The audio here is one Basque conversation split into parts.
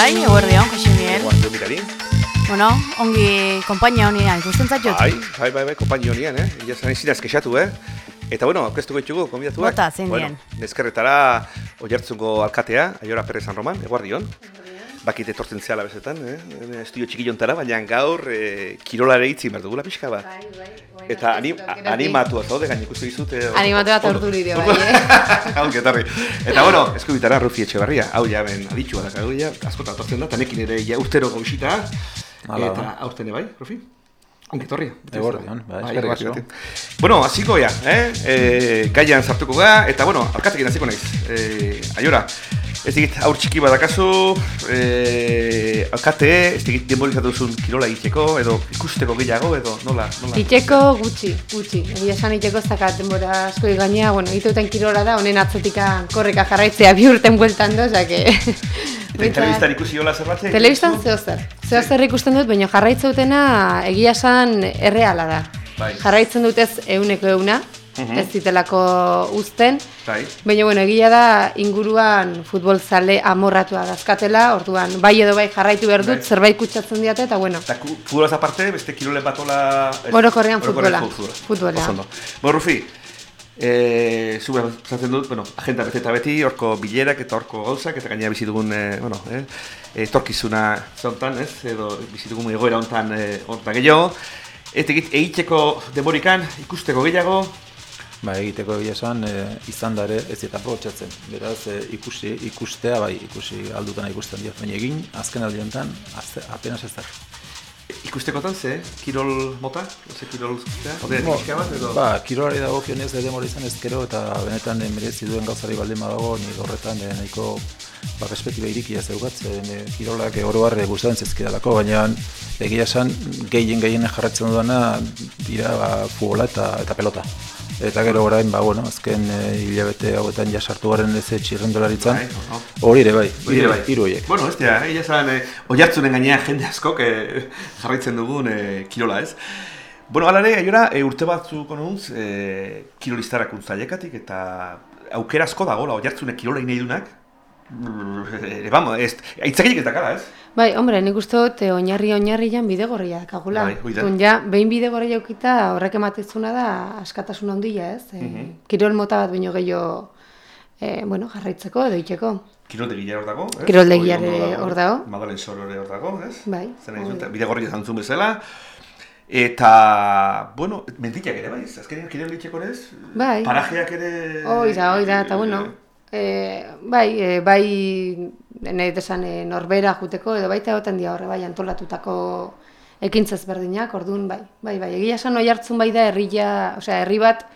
Blai, eguerdi hon, Jose Miguel. Guantu mirari. Bueno, ongi konpainia honia ikusten zaitut. Bai, bai, bai, bai, kompaini honian, eh? Ia zan ezin azkexatu, eh? Eta bueno, aurkeztuko ditugu, konbidatuak. Bota, zein bueno, dien? Neskerretara oiartzungo alkatea, Aiora Perez San Roman, eguardion. Bakit etortzen zehala bezetan, eh? Estudio txikillontara, baina gaur eh, kirolare hitzi behar dugula pixka bat. Eta anim, animatu zaude, gain ikustu dizut. Eh, Animatu bat ondo. orduri dio, bai, eh? Hau, getarri. Eta bueno, eskubitara Rufi Etxebarria, hau ja ben aditxua da, hau ja, askotan tortzen da, eta nekin ere ja urtero gauzita. Eta aurten bai, Rufi? Ongi etorri. Eguerdion, bai, Bai, eskerrik asko. Bueno, hasiko ja, eh? E, gaian sartuko ga, eta bueno, alkatekin hasiko naiz. E, aiora, ez digit aur txiki badakazu, e, alkate, ez digit denborizatu duzun kirola egiteko, edo ikusteko gehiago, edo nola, nola? Itxeko gutxi, gutxi. Egia esan itxeko ez dakat denbora asko gainea, bueno, ituten kirola da, honen atzetika korreka jarraitzea bi urten bueltan do. Eta telebistan ikusi hola zerbait? Telebistan zeo zer. Zeo zer ikusten dut, baina jarraitzeutena egia esan erreala da. Bai. Jarraitzen dut ez euneko euna, ez zitelako uzten, Bai. Baina, bueno, egia da inguruan futbol zale amorratua dazkatela, orduan bai edo bai jarraitu behar dut, Bai. zerbait kutsatzen diate, eta bueno, Eta futbolaz aparte, beste kirole batola... Orokorrean futbola. Futbola. Ondo. Bueno, Rufi, e, zu zaten dut, bueno, agenda beteta beti, horko bilerak eta horko gauzak, eta gainera bizi dugun, e, bueno, eh, etorkizuna zontan, ez, edo bizi dugun egoera hontan, e, hontan gehiago. Eta egit, egiteko demorikan, ikusteko gehiago, Ba, egiteko esan, e, izan da ere ez eta aprobetxatzen. Beraz, e, ikusi, ikustea, bai, ikusi aldutena ikusten diot, baina egin, azken aldiontan, azte, apenas ez da. ikustekotan ze, kirol mota, ze kirol zuztea, ode, pixka bat, edo... Ba, kirolari dago kionez demora izan ezkero eta benetan merezi duen gauzari baldin badago, ni horretan eh, nahiko ba, perspektiba irikia zeugatzen, e, kirolak e, oro harre gustatzen zezkidalako, baina egia esan gehien gehien jarratzen dudana dira ba, futbola eta, eta pelota. Eta gero orain, ba, bueno, azken e, hilabete hauetan ja sartu garen ez txirrendolaritzan, Bai, hori ere bai, Hori ere bai. hiru horiek. Bueno, ez dira, eh, esan, eh, oiartzunen gainean jende askok eh, jarraitzen dugun eh, kirola, ez? Bueno, alare, aiora, eh, urte batzuko nuntz, eh, kirolistarak untzaiekatik, eta aukera asko dagoela oiartzunek kirola nahi dunak, eh, vamos, ez, aitzakilik ez dakara, ez? Bai, hombre, nik uste dut eh, oinarri oinarrian bidegorria dakagula. Bai, ja, behin bidegorria eukita horrek ematezuna da askatasun handia, ez? E, Mhm. Kirol mota bat baino gehiago, e, bueno, jarraitzeko edo itxeko. Kiroldegia hor dago, ez? Kiroldegia hor dago. Madalen Sorore hor dago, ez? Bai, Zer nahi hori zuen, da. bide gorri zantzun bezala. Eta, bueno, mentilak ere, bai, azkenean kirol itxeko ez? Bai. Parajeak ere... Hoi da, hoi da, eta bueno, e, bai, e, bai, nahi desan e, norbera juteko, edo baita egoten dira horre, bai, antolatutako ekintzez berdinak, orduan, bai, bai, bai, egia esan oi hartzun bai da herria, osea, herri bat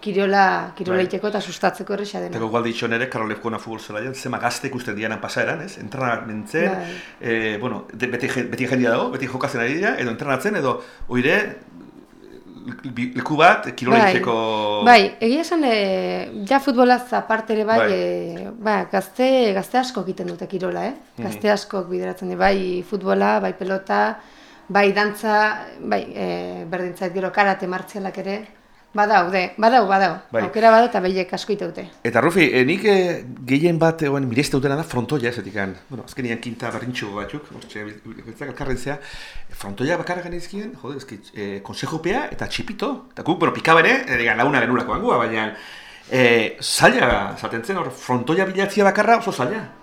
kirola, kirola Bai. iteko eta sustatzeko erresa dena. Eta gogoal ditxo nere, Karol Lefkona futbol zelaian, zema gazte ikusten dianan pasaeran, ez? Entrenamentzen, Bai. eh, bueno, de, beti, beti jendia dago, beti jokatzen ari dira, edo entrenatzen, edo oire, leku bat, kirola Bai. itxeko... Bai, egia esan, e, ja futbolaz aparte ere bai, Bai. e, ba, gazte, gazte asko egiten dute kirola, eh? Mhm. Gazte askok bideratzen dira, bai futbola, bai pelota, bai dantza, bai e, berdintzait gero karate martzialak ere, badaude, badau, badau, Bai. aukera badau eta behiek asko iteute. Eta Rufi, eh, nik eh, gehien bat egoen mireste dutena da frontoia esetikan. Bueno, azkenian kinta berrintxo batzuk, hortxe, biltzak elkarren zea. Frontoia bakarra ganezkien, jode, eski, eh, konsejopea eta txipito. Eta guk, bueno, pikabene, eh, digan, laguna genulako angua, baina eh, zaila zaten zen, hor, frontoia bilatzia bakarra oso zaila.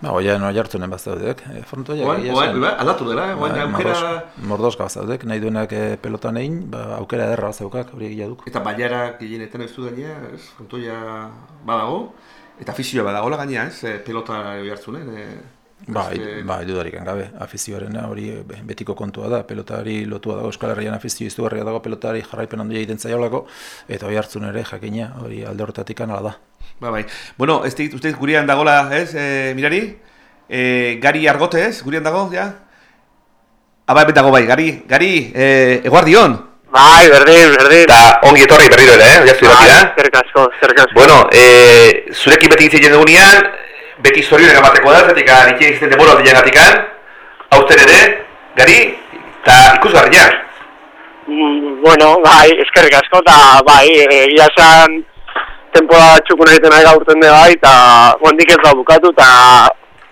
Ba, oian oi hartzunen bazaudek, e, frontoia Oain, egia oain, esan. ba, aldatu dela, eh? oain Bai, aukera... mordos- Mordoska bazaudek, nahi duenak e, pelotan egin, ba, aukera ederra bazaukak, hori egia duk. Eta baiarak gehienetan ez du gainea, ez? Frontoia badago. Eta afizioa badagola gainea, ez? E, pelota oi hartzunen. E, Bai, beste- bai, dudarik gabe, afizioarena hori e, be- betiko kontua da, pelotari lotua dago Euskal Herrian afizio izugarria dago pelotari jarraipen handia egiten zaiolako, eta hori hartzun ere jakina, hori alde horretatik ala da. Ba, bai. Bueno, ez dit, uste gurean dagola, ez, e, mirari? E, gari argote, ez? Gurean dago, ja? Aba, hemen dago bai, gari, gari, e, eguardion. Bai, berdin, berdin. Eta ongi etorri berriro ere, eh? Oiaztu bai, zerrik asko, zerrik asko. Bueno, e, zurekin beti egiten dugunean, beti zorionek amateko da, zetik nik egiten demora aldean gatikan, aurten ere, gari, eta ikusgarria. Mm, bueno, bai, eskerrik asko, eta bai, egia esan temporada txukun egiten nahi gaurten de bai, eta ondik ez da bukatu, eta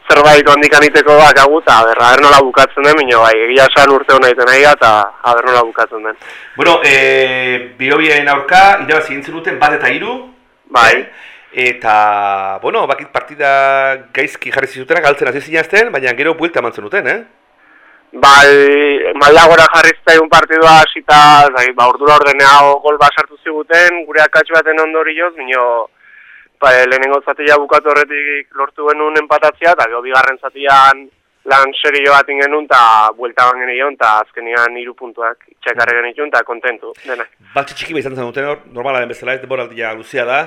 zerbait ondik aniteko bakagu, eta berra, aber nola bukatzen den, minio bai, egia esan urte hona egiten nahi eta aber nola bukatzen den. Bueno, e, biobien aurka, irabazi egin zenuten bat eta hiru. Bai. Eta, bueno, bakit partida gaizki jarri zitutenak galtzen hasi zinazten, baina gero buelta eman zenuten, eh? Bai, maldagora jarri zaigun partidua hasita, zai, ba, ordura ordeneago gol bat sartu ziguten, gure akats baten ondorioz, minio, ba, lehenengo zatia bukatu horretik lortu genuen empatatzea, eta gero bigarren zatian lan serio bat genuen, eta buelta ban genion, eta azkenian hiru puntuak itxakarre genituen, eta kontentu, denak. Baltzi txiki behar izan zenuten hor, normala den bezala ez, denboraldia luzea da,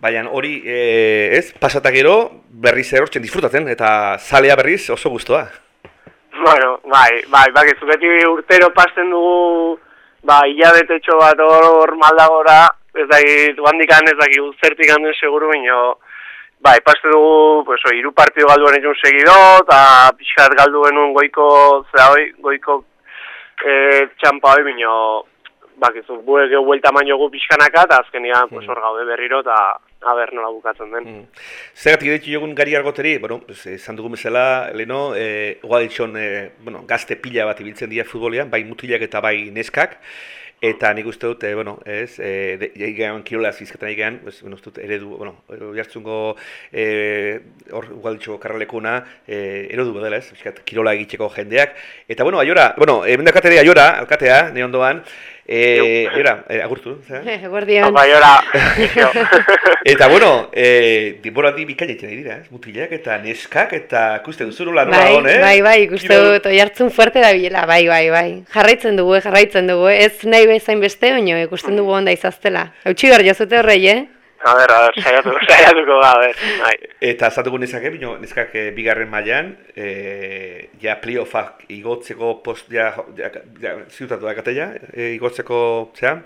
baina hori, e, ez, pasata gero, berriz erortzen disfrutatzen, eta zalea berriz oso guztua. Bueno, bai, bai, bakizu beti urtero pasten dugu, ba, hilabetetxo bat hor maldagora, ez dakit, handikan ez dakit, zertik handen seguru bino, bai, paste dugu, pues, oi, hiru partido galdu genitun segido, eta pixkat galdu genuen goiko, zera hoi, goiko e, txampa hoi bino, bakizu, buek buelta maino gu pixkanaka, eta azkenian, pues, hor gaude berriro, eta aber nola bukatzen den. Mm. Zergatik editu jogun gari argoteri, bueno, pues, esan dugun bezala, leheno, e, Guadaltxon, e, bueno, gazte pila bat ibiltzen dira futbolean, bai mutilak eta bai neskak, eta nik uste dut, e, bueno, ez, e, de, egean kirola zizketan egean, ez, bueno, uste dut, eredu, bueno, jartzungo, e, hor, Guadaltxo karralekuna, e, eredu badela, ez, kirola egiteko jendeak, eta, bueno, aiora, bueno, hemen dakatere aiora, alkatea, ne ondoan, e, aiora, e, agurtu? Eguerdion. Bai, ora, Eta bueno, eh, denboraldi bikaina egiten ari dira, ez? Mutilak eta neskak eta ikusten duzu nola nola Bai, on, eh? bai, bai, ikuste dut, oi fuerte da bilela, bai, bai, bai. Jarraitzen dugu, eh, jarraitzen dugu, eh. ez nahi bezain beste, oino ikusten dugu onda izaztela. Eutxi behar jazute horrei, eh? A ber, a ber, saiatu, saiatuko da, a ber, bai. Eta azaldugu neskak, bino, neskak eh, bigarren mailan, eh, ja playoffak igotzeko post, ja, ja, ja ziutatu da kateia, eh, igotzeko, zera,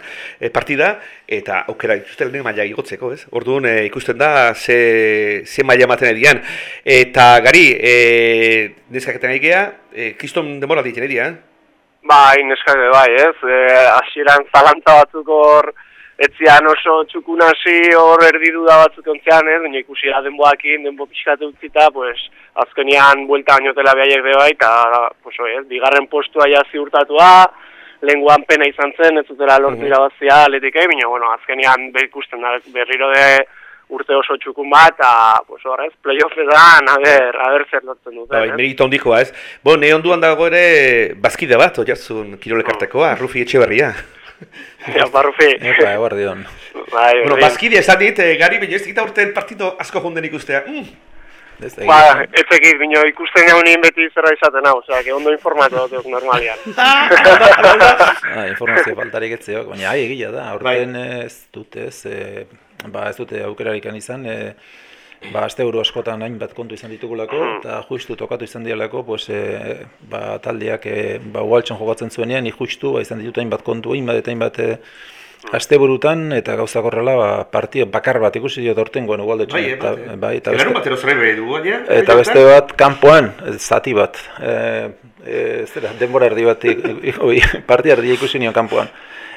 eh, partida, eta aukera dituzte lehen maila igotzeko, ez? Orduan eh, ikusten da ze, ze maila ematen edian. Eta gari, eh, neskak eta nahi eh, kriston denboraldi egiten edia, eh? Bai, neskak bai, ez? E, hasieran zalantza batzuk hor, etzian oso txukun hasi hor erdidu da batzuk ontzean, ez? Baina ikusi da denboakin, denbo pixkat utzita, pues, azkenian buelta bainotela behaiek be bai, eta, pues, ez? Bigarren postua ja ziurtatua, lenguan pena izan zen, ez zutela lortu Mhm. irabazia atletik egin, baina, bueno, azkenian ikusten da berriro de urte oso txukun bat, eta, pues, horrez, playoffetan, a ber, a ber zer lortzen duten, Bai, ez? merito handikoa ez. Bo, ne onduan dago ere bazkide bat, oiarzun kirolekartekoa, Rufi Etxeberria. Ja, barrufi. Eta, eguardion. Bai, bueno, bazkide esan dit, eh, gari, baina ez dikita urten partido asko jonden ikustea. Mm. Ez, Ba, ez ekit, bino, ikusten gaunin beti zerra izaten hau, osea, que ondo informatu dut normalian. Ah, informazio faltarik etzeok, baina ai egia da, aurten ez dute ez, e, ba ez dute aukerarik izan, e, ba aste buru askotan hainbat kontu izan ditugulako, eta justu tokatu izan dialako, pues, e, ba, taldeak e, ba, ugaltxon jokatzen zuenean, justu ba, izan ditut hainbat kontu, hainbat eta hainbat e, asteburutan eta gauzak horrela ba, partio bakar bat ikusi diot aurtengoen ugaldetzen. Bai, eta, bat, bai, eta beste, zerrebe dugu, baina. eta beste bat kanpoan, zati bat. E, e, zera, denbora erdi bat, partia erdia ikusi nion kanpoan.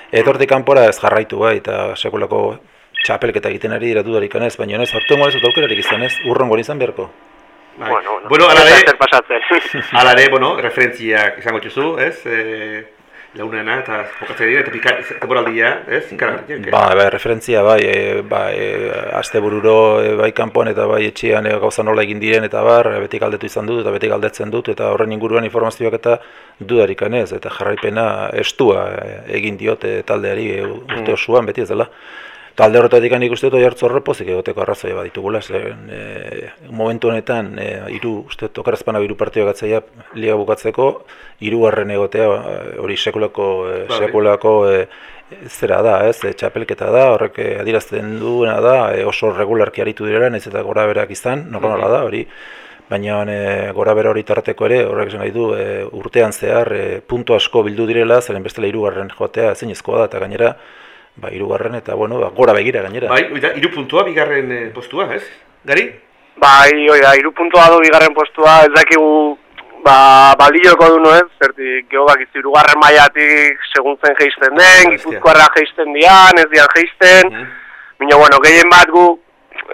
Etortik kanpora ez jarraitu bai, eta sekulako txapelketa egiten ari dira dudarik anez, baina ez, hartu ez dut aukerarik izan ez, urrongo izan beharko. Bai. Bueno, bueno, bueno, ala ez da ere, zer pasatzen. ala ere, bueno, referentziak izango txuzu, ez? E, launena eta jokatzen dira eta pika temporaldia, ez? Ikaragarria. Ba, bai, referentzia bai, e, ba, e, astebururo e, bai kanpoan eta bai etxean e, gauza nola egin diren eta bar, beti galdetu izan dut eta beti galdetzen dut eta horren inguruan informazioak eta dudarik ez, eta jarraipena estua egin diote taldeari e, urte osoan beti ez dela. Talde horretatik nik uste dut jartzu horre pozik egoteko arrazoia baditugula, zen e, momentu honetan e, iru, uste dut okarazpana hiru partio gatzaia liga bukatzeko, hirugarren egotea e, hori sekulako, e, sekulako e, zera da, ez, e, txapelketa da, horrek adierazten duena da, e, oso regularki aritu direla, nahiz eta gora berak izan, normala da, hori, baina e, gora bera hori tarteko ere, horrek esan nahi du, e, urtean zehar e, puntu asko bildu direla, zeren bestela hirugarren joatea ezinezkoa da, eta gainera, ba, hirugarren eta bueno, ba, gora begira gainera. Bai, oida, iru puntua, bigarren eh, postua, ez? Gari? Bai, oi da, iru puntua du bigarren postua, ez dakigu ba, balioko du no ez, zertik geho bakizu irugarren maiatik seguntzen geisten den, gipuzkoarra geisten dian, ez dian geisten, Mhm. Bino, bueno, gehien bat gu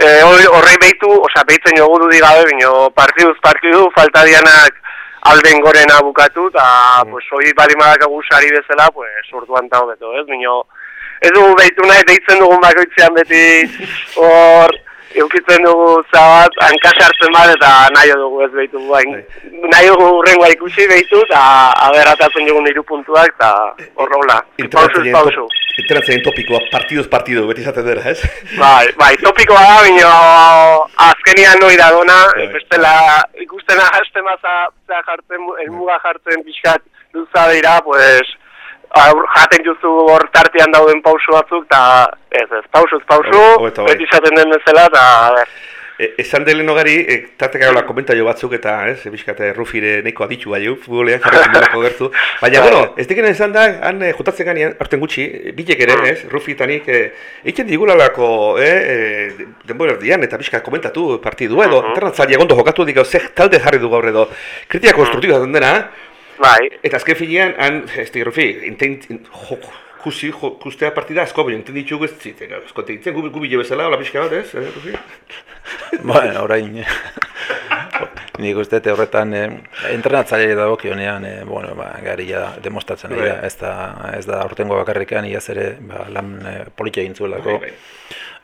e, hor- horrei behitu, osea, behitzen jogu du digabe, bino, partiduz partidu, falta dianak alden gorena bukatu, eta, pues, hoi balimadak sari bezala, pues, orduan ta hobeto, ez? Bino, ez dugu behitu nahi, deitzen dugun bakoitzean beti, hor, eukitzen dugu zabat, hankasartzen bat, eta nahi dugu ez behitu bain. Nahi dugu urrengoa ikusi behitu, eta aber atatzen dugun hiru puntuak, eta horrola. Pausuz, pausu. Enteratzen topikoa, partiduz partidu, beti izaten dira, ez? Bai, bai, topikoa da, bino azkenian noi da dona, Bai. bestela ikusten haste maza jartzen, elmuga jartzen pixkat luza dira, pues, aur, jaten juzu hor tartean dauden pausu batzuk, eta ez ez, pausuz pausu, Hobeto, bai. beti izaten den bezala, eta, E, esan delen hogari, e, tartekarola komentario batzuk eta, ez, bizkate rufire neko aditu bai, futbolean jarretzen delako gertu. Baina, Bai. bueno, ez dikena esan da, han eh, jutatzen ganean, arten gutxi, eh, bilek ere, ez, rufitanik, e, egiten digulalako, e, e, denbora erdian, eta bizka komentatu partidua edo, Mhm. internatzaile gondo jokatu diko, ze talde jarri du gaur edo, kritika konstruktiba den dena, bai, Eta azken finean, han, ez di, Rufi, intent, jo, kusi, jo, kustea partida asko, baina intent ditugu ez zitzen, asko teitzen, gubi, gubi bezala, hola pixka bat, ez, eh, Rufi? Bueno, orain, nik uste dut horretan eh, entrenatzaile dagokionean, eh, bueno, ba, gari ja demostratzen da, Bai. ez da, ez da aurtengo bakarrikan iaz ere ba, lan eh, politia egin zuelako.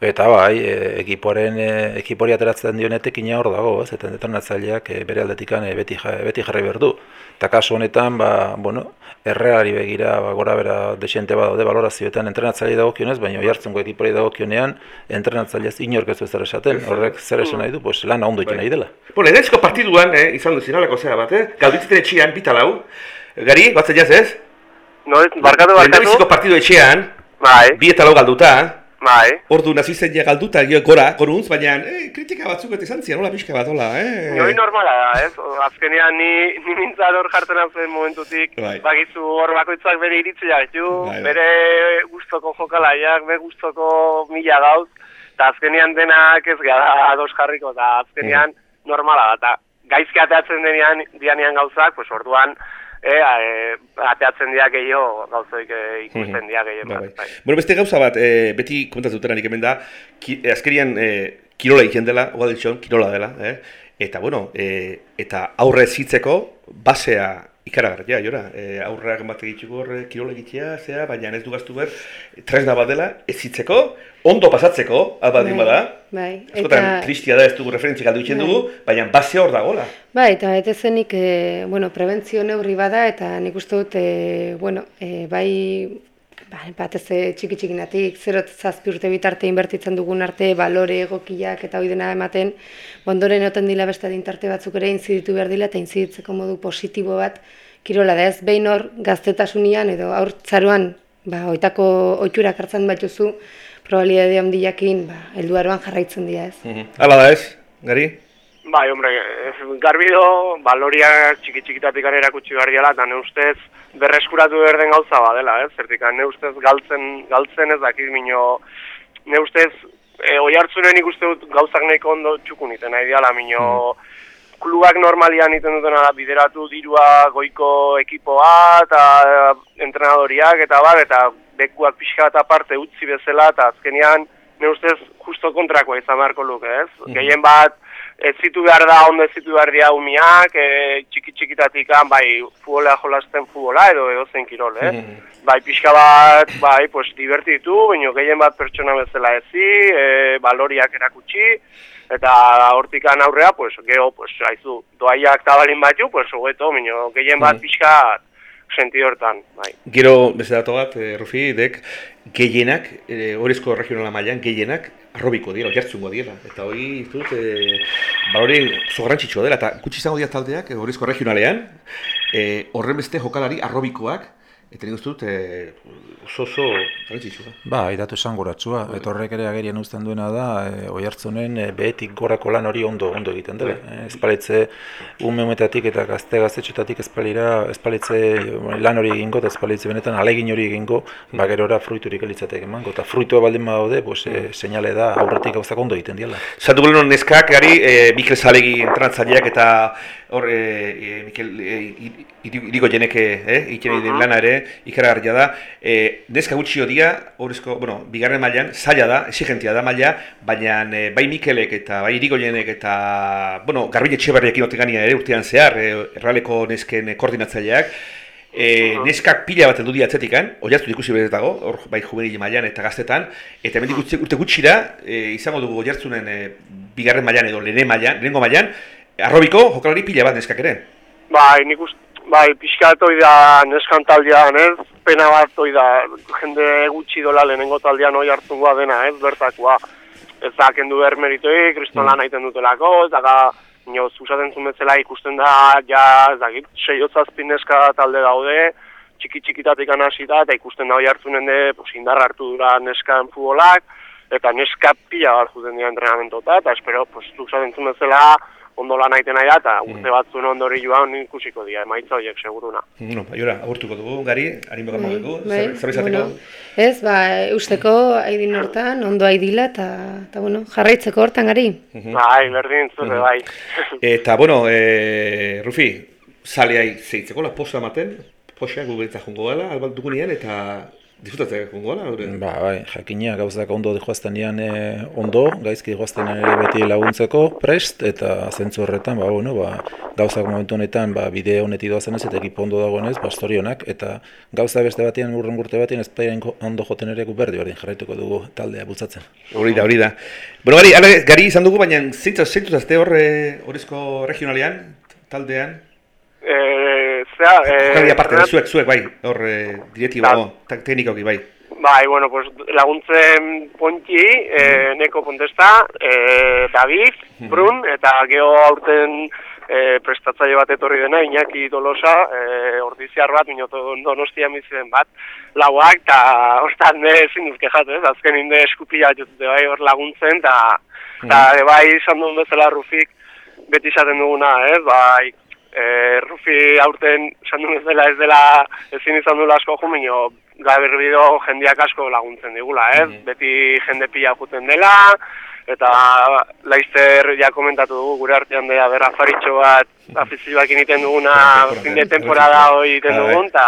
Bai, bai. Eta bai, e, ekiporen, e, ekipori ateratzen dionetek ina hor dago, ez? Eta entrenatzaileak e, bere aldetikan e, beti, ja, beti jarri behar du. Eta kasu honetan, ba, bueno, erreari begira, ba, gora bera desente badaude valorazioetan entrenatzaile dagokionez, baina jartzenko ekipori dagokionean entrenatzaileaz inork ez du zer esaten, horrek zer esan nahi du, pues, lan ondo egin nahi dela. Bueno, lehenezko partiduan, eh, izan du zinalako zera bat, eh? Galditzeten etxean, bitalau. Gari, batzen jaz ez? no, ez, barkatu, barkatu, Lehendabiziko partidu etxean, bai, bi eta lau galduta. Bai, Ordu nazi zen ja galduta, gero gora, goruntz, baina eh, kritika batzuk eta izan zian, hola pixka bat, hola, eh? Hori normala da, ez? Azkenean ni, ni mintzat hor jartzen hau zen momentutik, Bai. bakizu hor bakoitzak bere iritzia ditu, Bai, bai. bere gustoko jokalaiak, bere gustoko mila gauz, eta azkenean denak ez gara ados jarriko, eta azkenean Mm. normala da, eta gaizki ateatzen denean, dianean gauzak, pues orduan, e, e, ateatzen dira gehiago gauzoik e, ikusten dira gehien Bai, bat. bai. bai. Bueno, beste gauza bat, eh, beti komentatu dutenarik hemen da, ki, eh, azkerian eh, kirola egiten dela, ditxon, kirola dela, eh? eta bueno, eh, eta aurre zitzeko, basea ikaragarria, jora, eh, aurreak bat egitxuko horre kirola egitea, zea, baina ez du gaztu behar, tresna bat dela, ez zitzeko, ondo pasatzeko, abadin Bai, bada, bai, eta- tristia da ez dugu referentzik egiten Bai. dugu, baina basea hor dagola. Bai, eta bete zenik, e, bueno, prebentzio neurri bada, eta nik uste dut, e, bueno, e, bai, ba, batez e, txiki txikinatik, 0 zazpi urte bitarte inbertitzen dugun arte, balore egokiak eta hoi dena ematen, ondoren oten dila beste adintarte batzuk ere inziditu behar dila, eta inziditzeko modu positibo bat, kirola da ez, behin hor gaztetasunian edo aurtzaruan, ba, oitako oiturak hartzen batuzu, probabilidade handiakin, ba, helduaroan jarraitzen dira ez. Hala da ez, gari? Bai, hombre, eh, garbido, baloriak txiki txikitatik erakutsi behar diala, eta ne ustez berreskuratu behar den gauza badela, ez? Zertik, ne ustez galtzen, galtzen ez dakit mino, ne ustez, e, oi hartzunen ikuste dut gauzak nahiko ondo txukun iten nahi diala, mino, klubak normalian iten dutena da bideratu dirua goiko ekipoa eta eh, entrenadoriak eta bar, eta bekuak pixka bat aparte utzi bezala, eta azkenean, ne ustez, justo kontrakoa izan beharko luke, ez? Gehien bat, ez zitu behar da, ondo ez zitu behar dia umiak, e, txiki txikitatik bai, futbola jolasten futbola edo edo kirol, eh? Bai, pixka bat, bai, pues, divertitu, baina gehien bat pertsona bezala ezi, e, baloriak erakutsi, eta hortikan aurrea, pues, geho, pues, haizu, doaiak tabalin batu, pues, hogeto, baina gehien bat pixka sentido hortan, bai. Gero, beste dato bat, e, Rufi, dek, gehienak, e, horrezko regionala mailan, gehienak, arrobiko dira, jartzungo dira. Eta hori, ez dut, e, ba hori, zogarrantzitsua dela, eta gutxi izango dira taldeak, horrezko regionalean, e, horren beste jokalari arrobikoak, eta nik uste dut, e, oso oso garrantzitsua. Ba, idatu esanguratsua, eta horrek ere agerien uzten duena da, e, oi hartzunen e, behetik gorako lan hori ondo ondo egiten dela. E, espalitze ume umetatik eta gazte gaztetxotatik espalira, espalitze e, lan hori egingo eta espalitze benetan alegin hori egingo, ba gerora fruiturik elitzatek emango. Eta fruitua baldin badaude, pues, e, seinale da aurretik gauzak ondo egiten diela. Zatu guleno neskak, gari, e, Mikel Zalegi entrenatzaileak eta hor, e, e, Mikel e, i- iri- irigo jeneke, eh, ikene uh lana ere, ikaragarria da. E, neska gutxi dia, horrezko, bueno, bigarren mailan zaila da, exigentia da maila, baina e, bai Mikelek eta bai irigo jenek eta, bueno, garbine etxebarriakin otegania ere urtean zehar, e, erraleko nesken e, koordinatzaileak, E, neskak pila bat heldu dira atzetikan, oiaztu ikusi bere dago, hor bai juvenil mailan eta gaztetan, eta hemendik urte, urte gutxira e, izango dugu oiartzunen e, bigarren mailan edo lehen mailan, lehenengo mailan, arrobiko jokalari pila bat neskak ere. Bai, nik uste, bai, pixka bat hoi da neskan taldean, ez? Pena bat hoi da, jende gutxi dola lehenengo taldean hoi hartungoa dena, ez? Bertakoa. Ez da, kendu behar meritoi, kriston lan egiten dutelako, eta da, nio, zuzaten zumezela ikusten da, ja, ez dakit, seiotzazpin neska talde daude, txiki txikitatik hasita eta ikusten da hoi hartzunen de, pues, indar hartu dura neskan futbolak, eta neska pila bat juten dira entrenamentoeta, eta espero, pues, zuzaten zumezela, ondo lan aiten nahi da, eta urte batzuen ondori joan ikusiko dira, emaitza horiek seguruna. No, jora, agurtuko dugu, gari, harin baka dugu, Bai, zer zer izateko? bueno, ez, ba, usteko haidin hortan, ondo haidila, eta, eta bueno, jarraitzeko hortan gari. Bai, berdin zure, bai. Eta, bueno, e, Rufi, zaleai zeitzeko, la posa ematen, posa guberitza jongo gala, albal dugunean, eta disfrutatzea hori? Ba, bai, jakina gauzak ondo dihoaztenean e, ondo, gaizki dihoaztenean ere beti laguntzeko prest, eta zentzu horretan, ba, bueno, ba, gauzak momentu honetan, ba, bide honetik doazenez eta ekipo ondo dagoenez, ba, storionak, eta gauza beste batean, urren urte batean, ez da ondo joten ere gu berdi, berdin jarraituko dugu taldea bultzatzen. Hori da, hori da. Bueno, gari, gari izan dugu, baina zeintzaz, zeintzaz azte hor eh, horrezko regionalean, taldean? E, zera, e, Jokari aparte, entrenat- zuek, zuek, bai, hor eh, diretiba, Da. oh, teknikoki, bai. Bai, bueno, pues laguntzen Pontxi, e, Neko Pontesta, e, David, Brun, eta geho aurten e, prestatzaile bat etorri dena, Iñaki Tolosa, e, ordiziar bat, minoto donostia miziren bat, lauak, eta hortan de ezin duzke jatu, ez, azken inde eskupila jotute bai hor laguntzen, eta bai izan duen bezala Rufik, beti izaten duguna, ez, bai, e, Rufi aurten esan duen bezala ez dela ezin izan duela asko jo, minio gaberbido jendiak asko laguntzen digula, ez? Beti jende pila juten dela, eta laizter ja komentatu dugu gure artean dela berra faritxo bat afizioak egiten duguna fin de temporada hoi bai. dugun, eta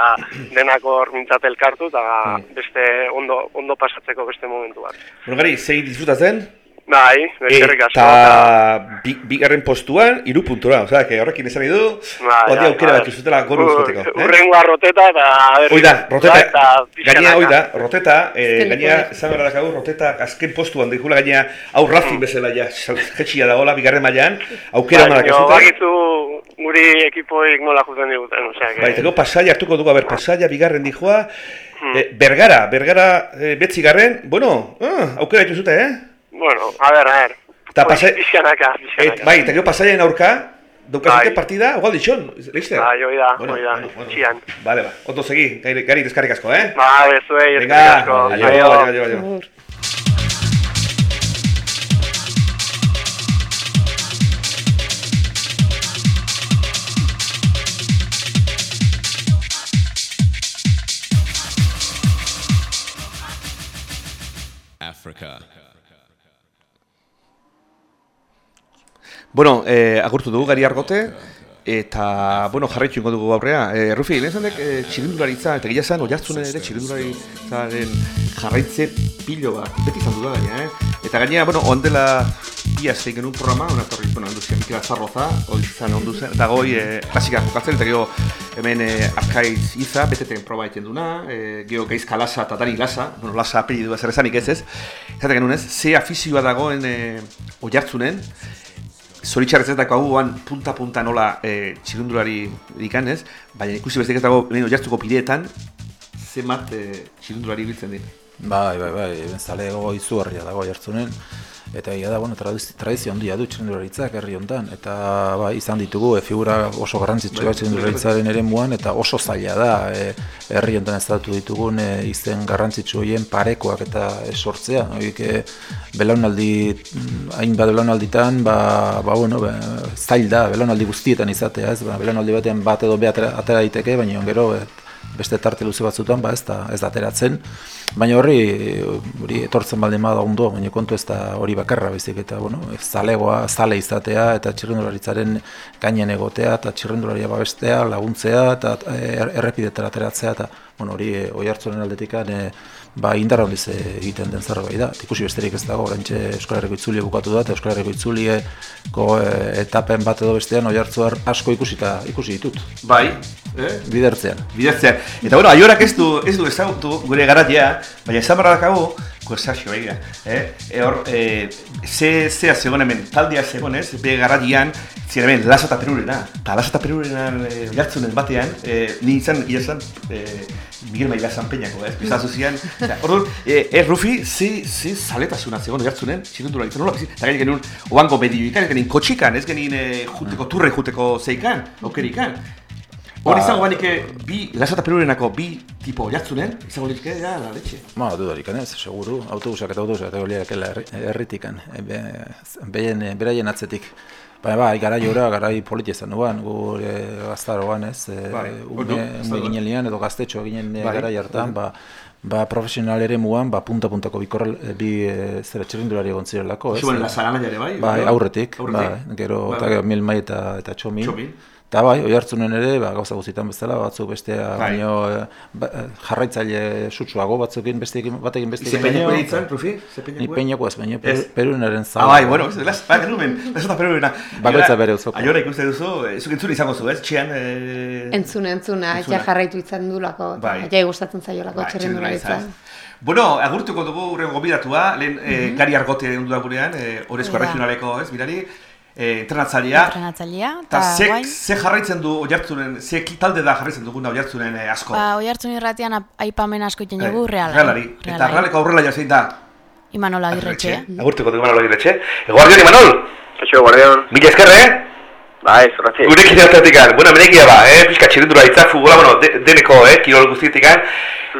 denako hor mintzat elkartu, eta beste ondo, ondo pasatzeko beste momentu bat. Bueno, gari, zei disfrutatzen? Bai, eskerrik asko. Eta bi, bigarren postuan, iru puntura, osea, que horrekin esan nahi du, Bai, hori bai, aukera bai. bat zutela goru uzkoteko. Eh? Urrengoa roteta eta... Hoi da, roteta, eta gainea hoi da, roteta, eh, gainea, esan behar dakagu, roteta azken postuan, dikula gainea, hau Rafi bezala ja, jetxia dagoela, bigarren mailan, aukera Bai, azuten. bakizu guri ekipoik nola juten diguten, osea, que... Bai, tego pasaia hartuko dugu, aber, pasaia bigarren dijoa, eh, Bergara, Bergara eh, betzigarren, bueno, ah, aukera dituzute, eh? Bueno, a ver, a ver. Ta pasai- Pixanaka, Et, bai, eta gero pasaiaren aurka, daukazute Bai. partida, igual? Bai, hoi da, Bueno, hoi da, bueno, bueno. txian. Vale, ba, ondo segi, gari, gari deskarrik asko, eh? Ba, bezuei, Venga, adio, adio, adio. Africa. Bueno, eh, agurtu dugu gari argote, eta, bueno, jarraitu ingo dugu aurrea. Eh, Rufi, lehen zandek, eh, txirindularitza, eta gila zan, oiartzunen ere txirindularitzaren jarraitze pilo bat, beti izan du da gaina, eh? Eta gainera, bueno, ondela bi azte genuen programa, una torri, bueno, onduzien Mikel Azarroza, hori izan ondu zen, eta goi, e, klasika jokatzen, eta gero hemen e, arkaiz iza, beteten proba egiten duna, e, gero geizka lasa eta dani lasa, bueno, lasa apellidu zer esanik ez ez, esaten genuen ez, ze afizioa dagoen e, oiartzunen, zoritxarretzetako hau guan punta-punta nola e, txirundurari dikan ez, baina ikusi besteik ez dago hemen oiartzuko pideetan, zemat e, txirundurari biltzen dira. Bai, bai, bai, zale ego izugarria dago jartzunen. Eta egia da, bueno, tradizio, handia du txirrendularitzak herri honetan. Eta bai, izan ditugu, e, figura oso garrantzitsua bai, txirrendularitzaren ere muan, eta oso zaila da e, herri honetan ez datu ditugun e, izen garrantzitsu horien parekoak eta e, sortzea. Oik, e, belaunaldi, hain bat belaunalditan, ba, ba, bueno, ba, zail da, belaunaldi guztietan izatea, ez? Ba, belaunaldi batean bat edo behat atera daiteke, baina gero, beste tarte luze batzutan ba ez da ez da ateratzen. Baina horri hori etortzen baldin bada ondo baina kontu ez da hori bakarra baizik eta bueno zalegoa zale izatea eta txirrendularitzaren gainen egotea eta txirrendularia babestea laguntzea eta er, errepidetara ateratzea eta bueno hori oihartzunen aldetikan e, ba indar handiz egiten den zerbait da. Ikusi besterik ez dago, oraintxe Euskal Herriko Itzuli bukatu da eta Euskal Herriko Itzulieko e, etapen bat edo bestean oihartzuar asko ikusita ikusi ditut. Bai, eh? Bidertzean. Bidertzean. Eta bueno, aiorak ez du ez du ezagutu gure garatia, baina esan barra dakago, Kuesazio, egia. Eh? E hor, e, ze, zea zegoen hemen, taldea zegoen ez, be garratian, zira hemen, lasa eta perurena. Eta lasa eta perurena e, jartzunen batean, e, ni izan, ia zan, e, Miguel Maila Sanpeñako, ez, pizazu zian. Orduan, e, e, Rufi, ze, ze zaletasuna zegoen jartzunen, txirundura ditzen, nola, eta gain genuen, oango bedioikan, ez genin kotxikan, ez genin e, juteko, turre juteko zeikan, okerikan. Hor ba, izango banik bi, lasata perurenako bi tipo jatzunen, izango litke da, la leche. Ma, ba, dudarik, ez, seguru, autobusak eta autobusak eta goliak erritikan, be, beien, beraien atzetik. Baina bai, garai ora, garai politia izan duan, gu e, gaztaroan ez, bai, ume, ume ginen lian edo gaztetxo ginen bai, garai hartan, ba, ba profesional ere muan, ba punta-puntako bikorrel, bi e, zera txirrindulari egon zirelako, ez? Zuen, la jare bai? Bai, aurretik, aurretik. Ba, gero, bai, eta bai. mil mai eta, eta txomin. txomin. Eta bai, oi hartzunen ere, ba, gauza guztietan bezala, batzuk bestea, bai. baino, eh, ba, eh, jarraitzaile sutsuago batzukin besteekin, batekin besteekin. Ize peinako editzen, profi? Ni peinako ez, baino, perunaren zau. Ah, bai, bueno, ez, las, ba, genumen, ez da perunena. Bakoitza bere uzoko. Aiora ikuste duzu, ez entzun izango zu, ez? Txian, eh... Entzune, entzuna, ja jarraitu izan du lako, bai. ja gustatzen zaiolako bai, txerrendura. Bueno, agurtuko dugu urrengo gobidatua, lehen mm -hmm. gari argote ondu da gurean, eh, Orezko Regionaleko, ez, birari, eh, entrenatzailea. Entrenatzailea. Ta ze, ze jarraitzen du oiartzunen, ze talde da jarraitzen duguna oiartzunen eh, asko? Ba, oiartzun irratian aipamen asko iten dugu, eh, realari. realari. Eta realeko aurrela jasein da? Imanola Agirretxe. Agurtuko dugu Imanola Agirretxe. Eguardion, Imanol! Kaixo, guardion. Mila eskerre, eh? Bai, zorratzi. Gurekin atatikan, bueno, menekia ba, eh, pixka txirindura ditza, futbola, bueno, de, deneko, eh, kirol guztietik,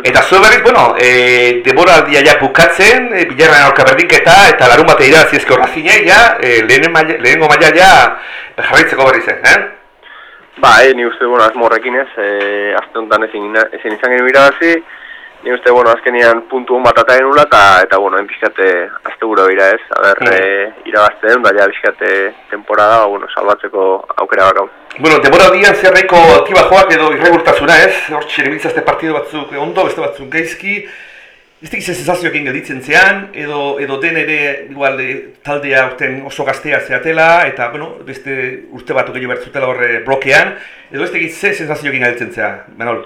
Eta zuen berriz, bueno, e, demora aldia ja bukatzen, e, bilarra aurka berdinketa, eta larun bate ira ziezko horra zinei, ja, e, lehenengo maila ja jarraitzeko berriz eh? Ba, e, ni uste, bueno, azmorrekin ez, e, azte honetan ezin, ezin izan genuen irabazi, Ni uste, bueno, azkenian puntu hon bat eta genula, eta, eta bueno, enpizkate azte gura bera ez, haber, mm. e, irabazte den, da ja bizkate temporada, ba, bueno, salbatzeko aukera bakau. Bueno, demora dian zerreiko tiba joak edo irregurtasuna ez, hor txerebiltza partidu batzuk ondo, beste batzuk geizki, ez tekiz ez ezazioekin gelditzen zean, edo, edo den ere, igual, taldea urten oso gaztea zeatela, eta, bueno, beste urte batuk gehiago bertzutela horre blokean, edo ez tekiz ez ezazioekin gelditzen zean, Manol?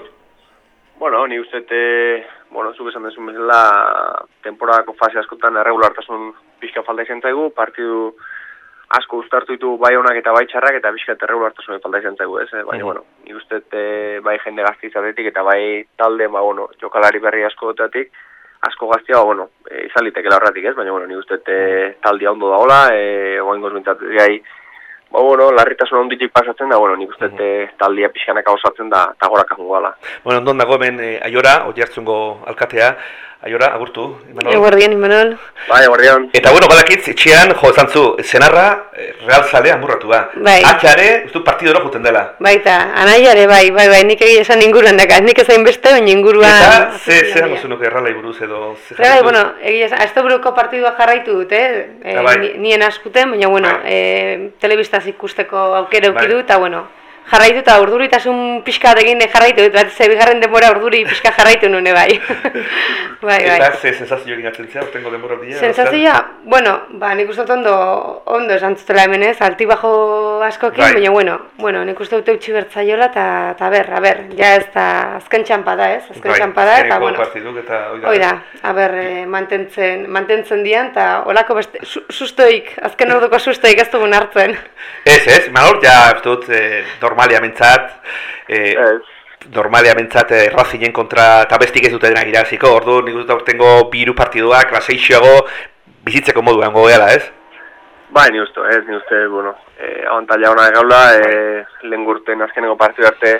Bueno, ni uste, te, bueno, zuk esan desun bezala, temporadako fase askotan erregulartasun pixka falta izan zaigu, partidu asko ustartu ditu bai honak eta bai txarrak eta pixka erregulartasun falta izan zaigu, ez? Eh? Baina, bueno, ni uste, te, bai jende gazti izatetik eta bai talde, ba, bueno, jokalari berri asko dutatik, asko gaztia, ba, bueno, e, izan liteke laurratik, ez? Baina, bueno, ni uste, te, taldi ondo da hola, e, oain gozmintatik gai, Ba, bueno, larritasun onditik pasatzen da, bueno, nik uste uh taldia pixkanaka osatzen da, eta gorak gala. Bueno, ondon dago hemen e, Aiora, oiartzungo alkatea, Aiora, agurtu, Imanol. Eguardian, Imanol. Bai, eguardian. Eta bueno, badakitz, etxean, jo, zantzu, zenarra, eh, real zalea amurratu ba. Bai. Atxare, ustu partido hori juten dela. Baita, anaiare, bai, bai, bai, nik egia esan inguruan daka, nik ezain beste, baina inguruan... Eta, ze, ze dago zunuke erralai buruz edo... Bai, bueno, egia esan, azte buruko partidua jarraitu dut, eh? E, bai. Nien askuten, baina, bueno, bai. e, telebistaz ikusteko aukera bai. eta, bueno, jarraitu eta urduritasun pixka egin jarraitu, eta ze bigarren denbora urduri pixka jarraitu nune bai. bai, bai. Eta ze sensazio egin atzen zea, urtengo denbora dira? Sensazioa, bueno, ba, nik uste ondo, ondo esan zutela hemen ez, alti bajo askokin, Bai. baina bueno, bueno, nik uste dut eutxi bertzaiola, eta, eta ber, a ber, ja ez da, azken txampa da ez, azken Bai, txampa da, eta bueno, partiduk eta hoi da. hoi da, a ber, eh, mantentzen, mantentzen dian, eta olako beste, su, sustoik, azken orduko sustoik ez dugun hartzen. Ez, ez, Manol, ja, uste dut, eh, normalia mentzat, eh, Ez, normalia mentzat eh, Racingen kontra eta bestik ez dute denak iraziko, ordu nik uste urtengo biru partiduak, laseixoago, bizitzeko moduan gogeala, ez? bai, ni uste, ez, ni uste, bueno, eh, abantaila hona gaula, eh, lehen gurten azkeneko partidu arte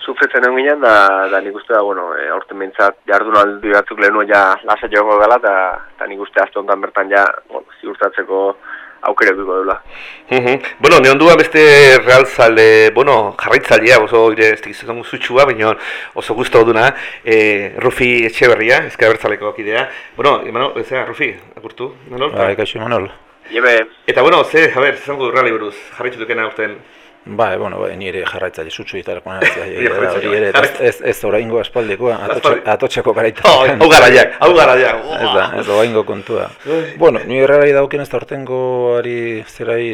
sufritzen egon ginen, da, da nik uste da, bueno, eh, aurten behintzat jardunaldi batzuk lehenu ja lasa joango gala, da, da nik uste azte honetan bertan ja, bueno, ziurtatzeko aukere duko dula. Mhm. Bueno, ne ondua beste Real Zale, bueno, jarraitzailea, oso ire ez dikizuten zutxua, baina oso guztu duna, e, Rufi Etxeberria, ezker bertzaleko kidea. Bueno, Imanol, ez da, Rufi, agurtu, Imanol? Bai, kaixo Manol. Jebe, Eta bueno, ze, a ber, zango du Reali buruz, jarraitu dukena urten. Bai, bueno, bai, ni ere jarraitzaile sutsu ditarako Nire hori ere, ez, ez, oraingo aspaldikoa, atotxa, Aspaldi. atotxako garaita. Oh, hau garaiak, hau garaiak. Ez da, ez oraingo kontua. Bueno, ni erralai daukenez, eta hortengoari zerai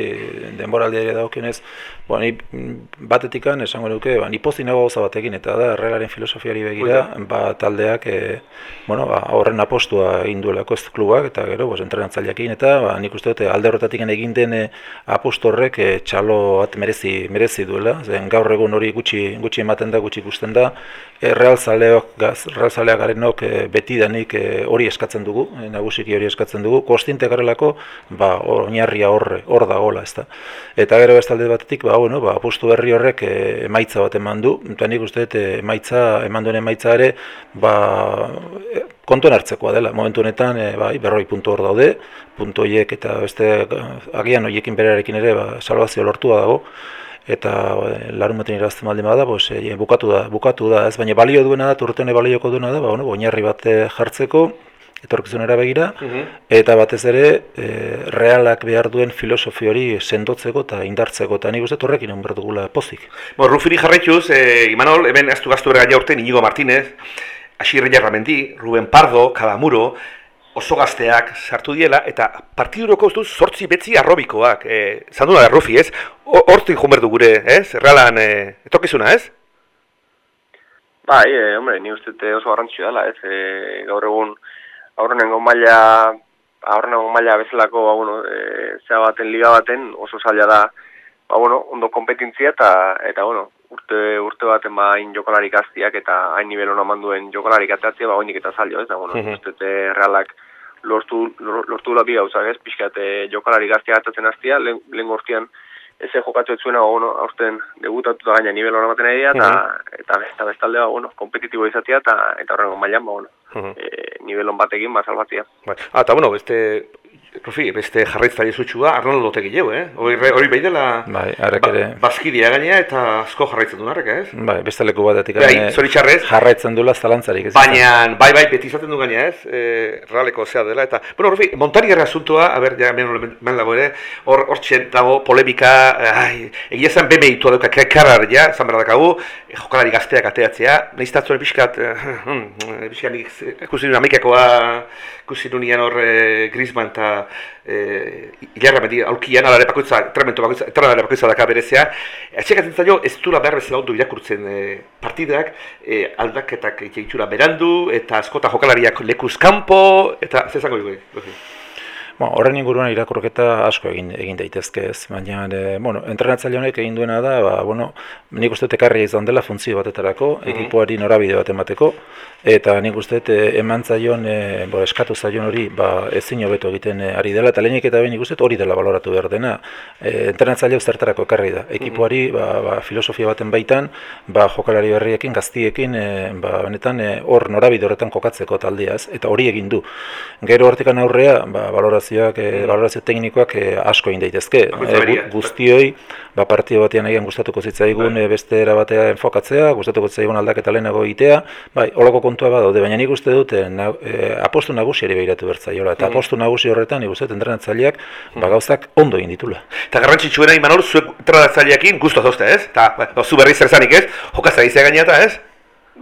denboraldiari daukenez, bueno, ni mm, batetikan esango nuke, ba, ni pozik nago gauza batekin, eta da, errealaren filosofiari begira, ba, taldeak, e, bueno, ba, horren apostua egin duelako ez klubak, eta gero, pues, entrenatzaileakin, eta ba, nik uste dut, alde horretatik egin den e, aposto horrek e, txalo bat merezi, merezi duela, zen gaur egun hori gutxi, gutxi ematen da, gutxi ikusten da, e, real zaleok, gaz, real zaleak garenok e, betidanik e, hori eskatzen dugu, e, nagusiki hori eskatzen dugu, kostinte garelako, ba, oinarria hor, hor dagoela, ezta. Eta gero beste alde batetik, ba, bueno, ba, apustu berri horrek e, emaitza bat eman du, eta nik uste dut e, emaitza, eman duen emaitza ere, ba, e, kontuan hartzekoa dela, momentu honetan, e, bai, berroi puntu hor daude, puntu horiek eta beste, agian horiekin berarekin ere, ba, salvazio lortua dago, eta e, larun baten irazten baldin bada, pues, e, bukatu da, bukatu da, ez? Baina balio duena da, turtene balioko duena da, ba, bueno, oinarri bat jartzeko, etorkizunera begira, eta batez ere e, realak behar duen filosofi hori sendotzeko eta indartzeko, eta nik uste horrekin behar dugula pozik. Bo, Rufiri jarraituz, eh, Imanol, hemen aztu gaztu urte, Inigo Martínez, Asirre Jarramendi, Ruben Pardo, Kadamuro, oso gazteak sartu diela, eta partiduroko duz sortzi betzi arrobikoak. E, zanduna da, Rufi, ez? Ho- Hortik behar du gure, ez? Realan, e, etorkizuna, ez? Bai, e, hombre, ni uste oso garrantzitsua dela, ez, e, gaur egun aurrenengo maila aurrenengo maila bezalako, ba, bueno, e, zea baten liga baten oso zaila da, ba, bueno, ondo kompetentzia eta, eta, bueno, urte, urte baten ba, hain jokalari gaztiak eta hain nivel hona manduen jokalari ateratzea, ba, oinik eta zailo, ez, da, bueno, Mhm. uste dut e, realak lortu, lor- lortu dula bi gauzak, ez, pixkat e, jokalari gaztiak atatzen hastia, lehen, lehen gortian, ez jokatu ez zuena, bueno, aurten debutatu da gaina nivel hona baten egia, eta, eta, eta bestalde, ba, bueno, kompetitibo izatea, eta, eta horrengo mailan, ba, bueno, Mhm. e, nivel on batekin, ba, salbatzea. Bai. Ah, eta bueno, beste, Rufi, beste jarraitzaile zutxua, Arnaldo Tegileu, eh? Hori, hori bai dela... Bai, harrek ere. Bazkidea gainea eta asko jarraitzen du narrek, ez? Bai, beste leku batetik Bai, eh, zoritxarrez. jarraitzen duela zalantzarik. Ez Baina, bai, bai, beti izaten du gaina ez, e, realeko zea dela, eta, bueno, Rufi, Montanierra asuntoa, a ber, ja, men, men dago ere, hor, hor txen dago polemika, ai, egia zen beme ditu dauka, karrar, ja, zan berda dakagu, e, jokalari gazteak ateatzea, nahiz tatzuen pixkat, eh, hmm, pixkat ikusi nuen amikekoa, ikusi nuen hor e, Griezmann eta e, Ilarra mendi, aurkian, alare bakoitza, tremendo bakoitza, entrenadore bakoitza daka berezea, atxekatzen zailo, ez dula behar bezala ondo irakurtzen e, partidak, e, aldaketak itxura berandu, eta askota jokalariak lekuz kanpo, eta zezango dugu. Bueno, horren inguruan irakurketa asko egin egin daitezke ez, baina e, bueno, entrenatzaile honek egin duena da, ba, bueno, nik uste ekarria izan dela funtzio batetarako, ekipoari norabide bat emateko, eta nik uste e, eman zaion, e, bo, eskatu zaion hori, ba, ezin hobeto egiten e, ari dela, eta lehenik eta behin nik uste hori dela baloratu behar dena. E, entrenatzaile zertarako ekarri da, ekipoari, ba, ba, filosofia baten baitan, ba, jokalari berriekin, gaztiekin, e, ba, benetan e, hor norabide horretan kokatzeko taldeaz, eta hori egin du. Gero hortikan aurrea, ba, balorazio valorazioak, e, valorazio teknikoak e, asko egin daitezke. E, guztioi, ba, partio batean egin gustatuko zitzaigun e, beste era batea enfokatzea, gustatuko zitzaigun aldaketa lehenago egitea, bai, holako kontua badaude, baina nik uste dut na, e, apostu nagusiari behiratu bertzaiola, eta apostu nagusi horretan nik uste dut entrenatzaileak ba, gauzak ondo egin ditula. Eta garrantzitsuena Imanol zuek entrenatzaileekin gustu zauzte, ez? Eta ba, zu berriz zer zanik, ez? Jokatza izia gaineta, ez?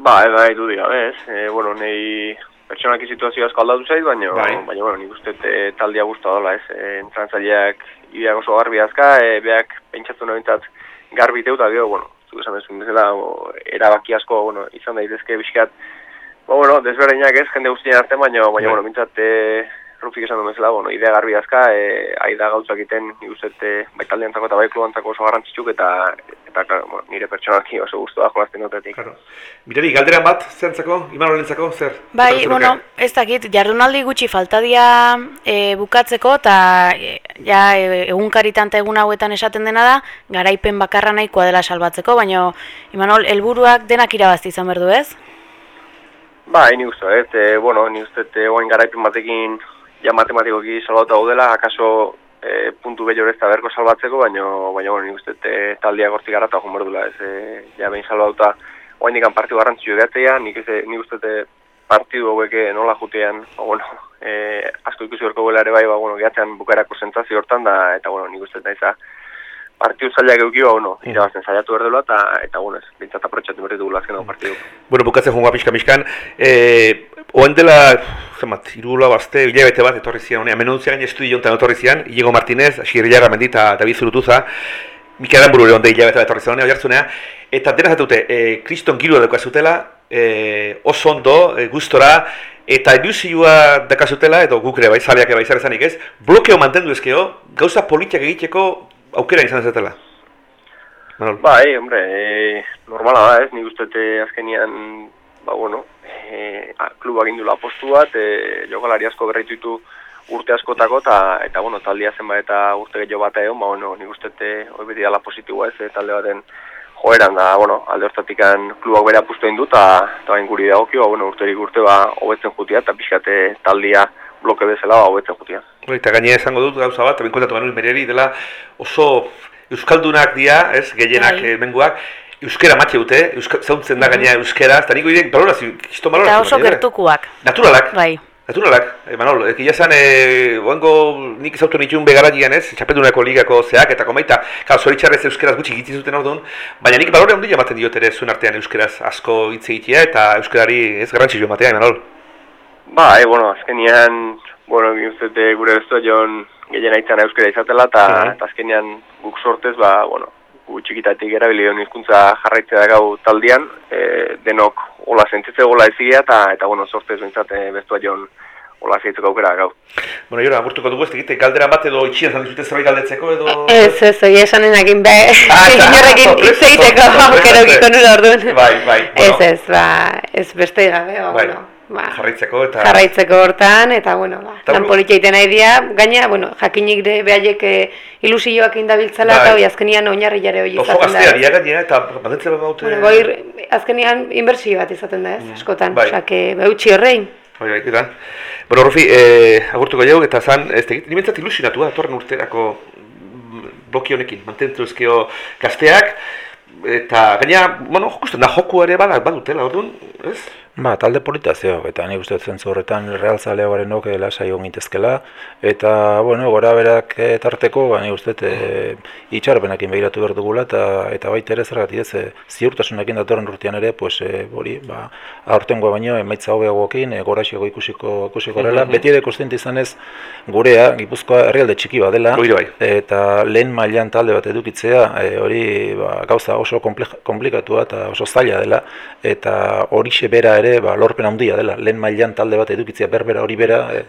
Ba, eba, du dira, ez? E, bueno, nei pertsonaki situazio asko aldatu zait, baina, Bai. baina, bueno, nik uste e, taldea guztua dola, ez? E, entrantzaileak ideak oso garbi azka, e, beak pentsatu nahintzat garbi teu, eta gero, bueno, zu esan bezun bezala, erabaki asko, bueno, izan daitezke bizkat, ba, bueno, desberdinak ez, jende guztien arte, baina, baina, Bai. bueno, mintzat, e, Rufik esan duen bezala, bueno, idea garbi azka, e, aida gauzak egiten, nik uste, e, bai taldeantzako eta bai klubantzako oso garrantzitsuk, eta, eta, claro, bueno, nire pertsonalki oso guztua jolazten dutetik. Claro. Mirari, galderan bat, zentzako, Imanolentzako, zer? Bai, bueno, ez dakit, jardunaldi gutxi faltadia e, bukatzeko eta e, ja e, egunkaritan eta egun hauetan esaten dena da, garaipen bakarra nahikoa dela salbatzeko, baina Imanol, helburuak denak irabazti izan berdu ez? Bai, ni uste, ez, e, bueno, ni uste, e, oain garaipen batekin ja matematikoki salbatu daudela, akaso e, puntu gehiago ez da berko salbatzeko, baina, baina, bueno, ni uste, e, taldia gortik gara eta joan berdula, ez, e, ja behin salbatuta, oain dikan partidu garrantzio egatea, nik, ez, nik uste, e, partidu haueke nola jutean, ba, bueno, e, asko ikusi berko ere bai, ba, bueno, gehatzen bukarako sentzazio hortan da, eta, bueno, nik uste, naiza, partidu zailak eukio, ba, bueno, irabazten saiatu berdula, eta, eta, bueno, ez, bintzat aprotxatu berri dugula azken hau partidu. Bueno, bukatzen joan pixka pixkan, e, oen dela, zenbat, irula bazte, hilabete bat etorri zian, honean, menontzia gaine estudio jontan etorri zian, Iego Martinez, Asier Ilarra Mendita, David Zurutuza, Mika Aranburu ere onde hilabete bat etorri zian, honea, oiartzunea, eta dena zatute, e, kriston girua daukazutela, e, oso ondo, e, gustora, eta ilusioa dakazutela, edo guk ere bai, ere bai zer esanik ez, blokeo mantendu ezkeo, gauza politiak egiteko aukera izan zetela. Manol. Bai, hombre, e, normala da, ez, nik uste te azkenian, ba, bueno, e, a, klubak indula apostu bat, e, jokalari asko berritu urte askotako, eta, eta bueno, taldea zenba eta urte gehiago bat egon, ba, bueno, nik uste te, hoi beti dala positiboa ez, e, talde baten joeran da, bueno, alde hortatikan klubak bere apustu egin du, eta, eta bain guri dagokio, ba, bueno, urterik urte, ba, hobetzen jutia, eta pixkate taldea bloke bezala, hobetzen jutia. Eta gainera esango dut gauza bat, hemen kontatu Manuel Mereri dela oso euskaldunak dira, ez, gehienak Bai. eh, menguak, euskera matxe dute, euska, zauntzen da gainera euskera, eta niko irek balorazio, kisto Eta balorazio. oso baina, eh? gertukuak, Naturalak, bai. naturalak, eh, Manol, eh, egia zan, eh, oango nik ezautu nituen begaratian ez, txapetunako ligako zeak eta komaita, kal, zoritxarrez euskeraz gutxi egiten zuten orduan, baina nik balore handia ematen diot ere zuen artean euskeraz asko hitz egitea eta euskerari ez garrantzitsua ematea, Manol. Ba, e, bueno, azkenian, bueno, egin uzete gure besto jon gehien aitzan euskara izatela, eta Mhm. eta azkenian guk sortez, ba, bueno, gu txikitatik erabili hon hizkuntza jarraitzea da gau taldian, e, denok hola sentitze gola ezigia, eta, eta bueno, sortez bintzat e, bestua jon hola zeitzeko aukera gau. Bueno, jora, agurtuko dugu ez egite, galdera bat edo itxian zan dizute zerbait galdetzeko edo... Ez, ez, oi esanen egin be, inorrekin sorpresa, hitz egiteko sorpresa, aukera ukiko nuen orduan. Bai, bai, bueno. Ez, ez, ba, ez beste gabe, ba, Bai, bueno, ba, jarraitzeko eta... jarraitzeko hortan, eta, bueno, ba, lan politia egiten nahi dira, gaina, bueno, jakinik de behaiek eh, ilusioak indabiltzala, Bai. eta hoi azkenian oinarri jare hori Oso izaten da. gaztea ez. dira gainera eta mantentzen bat baute... Bueno, goi, azkenian inbertsio bat izaten da, ez, askotan, Bai. osea, que beutxi horrein. Bai, bai, eta. Bueno, Rufi, eh, agurtuko jau, eta zan, ez tegit, nimentzat ilusionatu da, urterako mm, bloki honekin, mantentu ezkio gazteak, eta gaina, bueno, jokusten da, joku ere bada, badutela, orduan, ez? Ba, talde polita zeo, eta nik uste zentzu horretan real zaleagoaren nok lasai hon gintezkela, eta, bueno, gora berak eh, tarteko, ba, nik uste e, itxarbenekin behiratu behar dugula, eta, eta baita ere zergatik ez, e, ziurtasunekin datorren urtean ere, pues, e, hori, ba, aurtengoa baino, emaitza hobeagoekin, e, goraxego ikusiko, ikusiko horrela, beti ere kostente izanez, gurea, Gipuzkoa herrialde txiki bat dela, bai. eta lehen mailan talde bat edukitzea, e, hori ba, gauza oso komplikatua eta oso zaila dela, eta horixe bera ere ba, lorpen handia dela, lehen mailan talde bat edukitzea berbera hori bera e,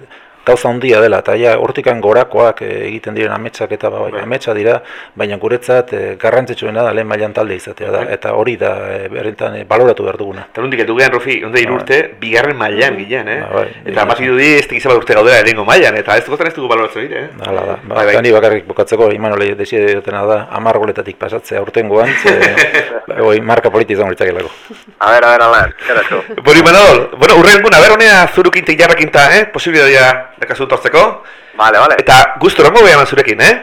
gauza handia dela, eta ja, hortikan gorakoak e, egiten diren ametsak eta ba, bai, ametsa dira, baina guretzat e, garrantzitsuena da lehen mailan talde izatea da, eta hori da e, berentan e, baloratu behar duguna. Eta nondik edu gehan, Rufi, onde hiru urte, bigarren mailan gilean, eh? Ba, bai, eta bat irudi ez tegiz bat urte gaudela erengo mailan, eta ez dugotan ez dugu baloratzen dire, eh? Hala da, ba, Bai, bai. bai, bakarrik bukatzeko, Imanole deside dutena da, amar goletatik pasatzea urtengoan, ze, hoi, marka politi izan litzakelako. A ber, a ber, alan, zeratu. Bueno, Imanol, bueno, urrengun, a ber, honea zurukin te jarrakinta, eh? Posibilitatea dakazu tortzeko. Vale, vale. Eta guztu rongo behan zurekin, eh?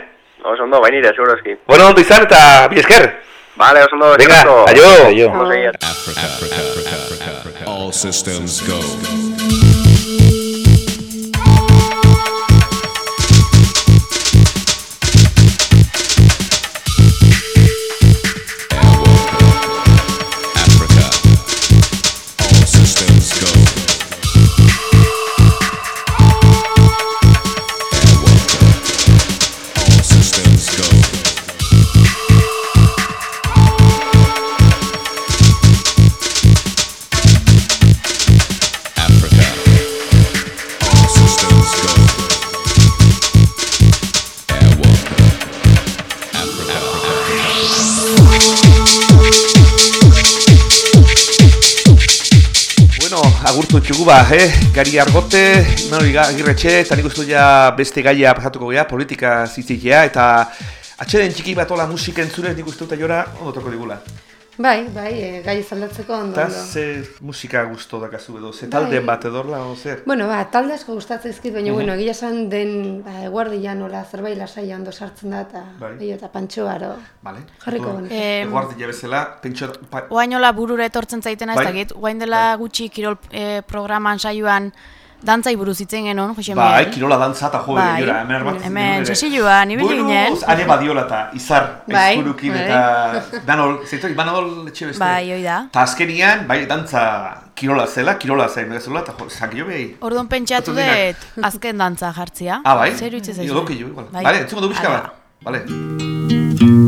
Oso ondo, bainire, seguroski. Bueno, ondo izan eta bi esker. Vale, oso ondo, Venga, aio. Aio. Ondo segiat. Africa, Africa, Africa. All systems go. Agurtu txugu ba, eh? Gari argote, Imanol agirretxe, eta nik uste ja beste gaia pasatuko gea, politika zizitea, eta atxeden txiki bat ola musika entzunez nik uste dut jora, ondo toko digula. Bai, bai, e, gai zaldatzeko ondo. Eta ze musika gusto dakazu edo, ze talde Bai. bat edorla, o zer? Bueno, ba, talde asko gustatzen zaizkit, baina, Mhm. bueno, egia esan den ba, eguardian nola zerbait lasaia ondo sartzen da, eta Bai. bai. eta pantxo aro. Vale. Jarriko genuke. Em, Eguardia bezala, pentso... Pa, Oainola burura etortzen zaitena ez Bai. dakit, oain dela gutxi kirol eh, programan saioan dantzai buruz itzen genuen, Jose Bai, Miguel. kirola dantza eta jo, Bai. jora, hemen arbatzen Hemen, sesioan, ibili ginen. Ane badiola eta izar, Bai, aizkurukin bai. eta danol, zeitu, imanol etxe beste. Bai, hoi da. Ta azkenian, bai, dantza kirola zela, kirola zen, megazula, eta jo, zakio behi. Orduan pentsatu dut azken dantza jartzia. Ah, bai? Zer utzi zaizu? Igoki jo, igual. Bai. Vale, entzuko du bizka bat. Vale.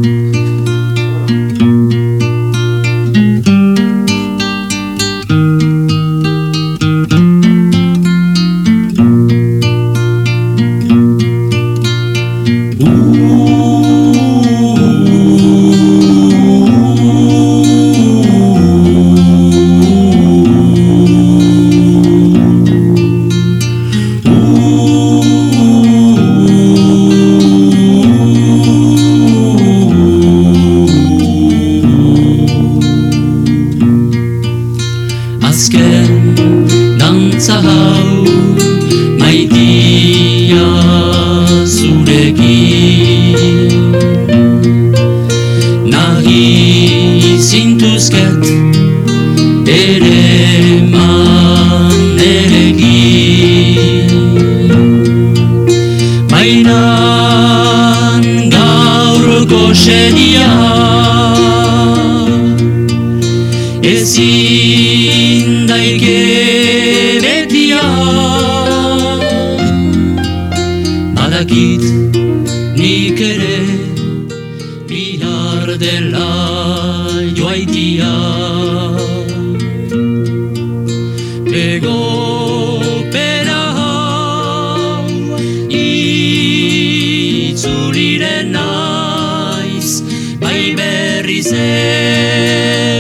Berriz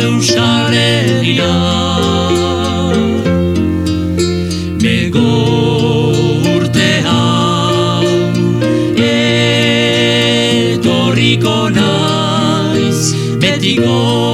Euskal Herria Bego urte hau etorriko naiz Betikoz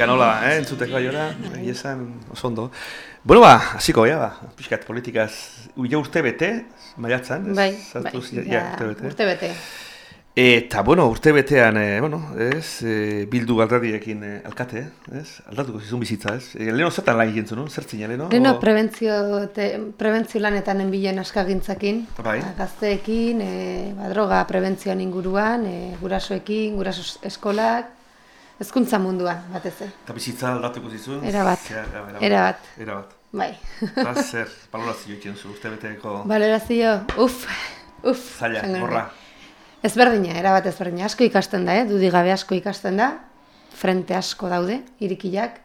aurretik anola, eh, entzuteko aiora, egia esan oso ondo. Bueno ba, hasiko ja ba, pixkat politikaz, uia urte bete, maiatzan? Bai, Sartu bai, ja, urte bete. urte bete. Eta, bueno, urte betean, eh, bueno, ez, eh, bildu alderdiekin eh, alkate, ez? Aldatuko zizun bizitza, ez? Eh, leheno zertan lan egin zuen, zer zinen, leheno? Leno, O- prebentzio, te, prebentzio lanetan enbilen askagintzakin, Bai. ba, gazteekin, e, ba, droga prebentzioan inguruan, e, gurasoekin, guraso eskolak, hezkuntza munduan, batez ere. Eta bizitza aldatuko zizun? Erabat. Zea, erabat. Erabat. Erabat. Bai. Eta zer, balorazio egiten zu, urte beteko Balorazio, uf, uf. zaila, horra. Ezberdina, erabat ezberdina. Asko ikasten da, eh? dudik gabe asko ikasten da. Frente asko daude, irikiak.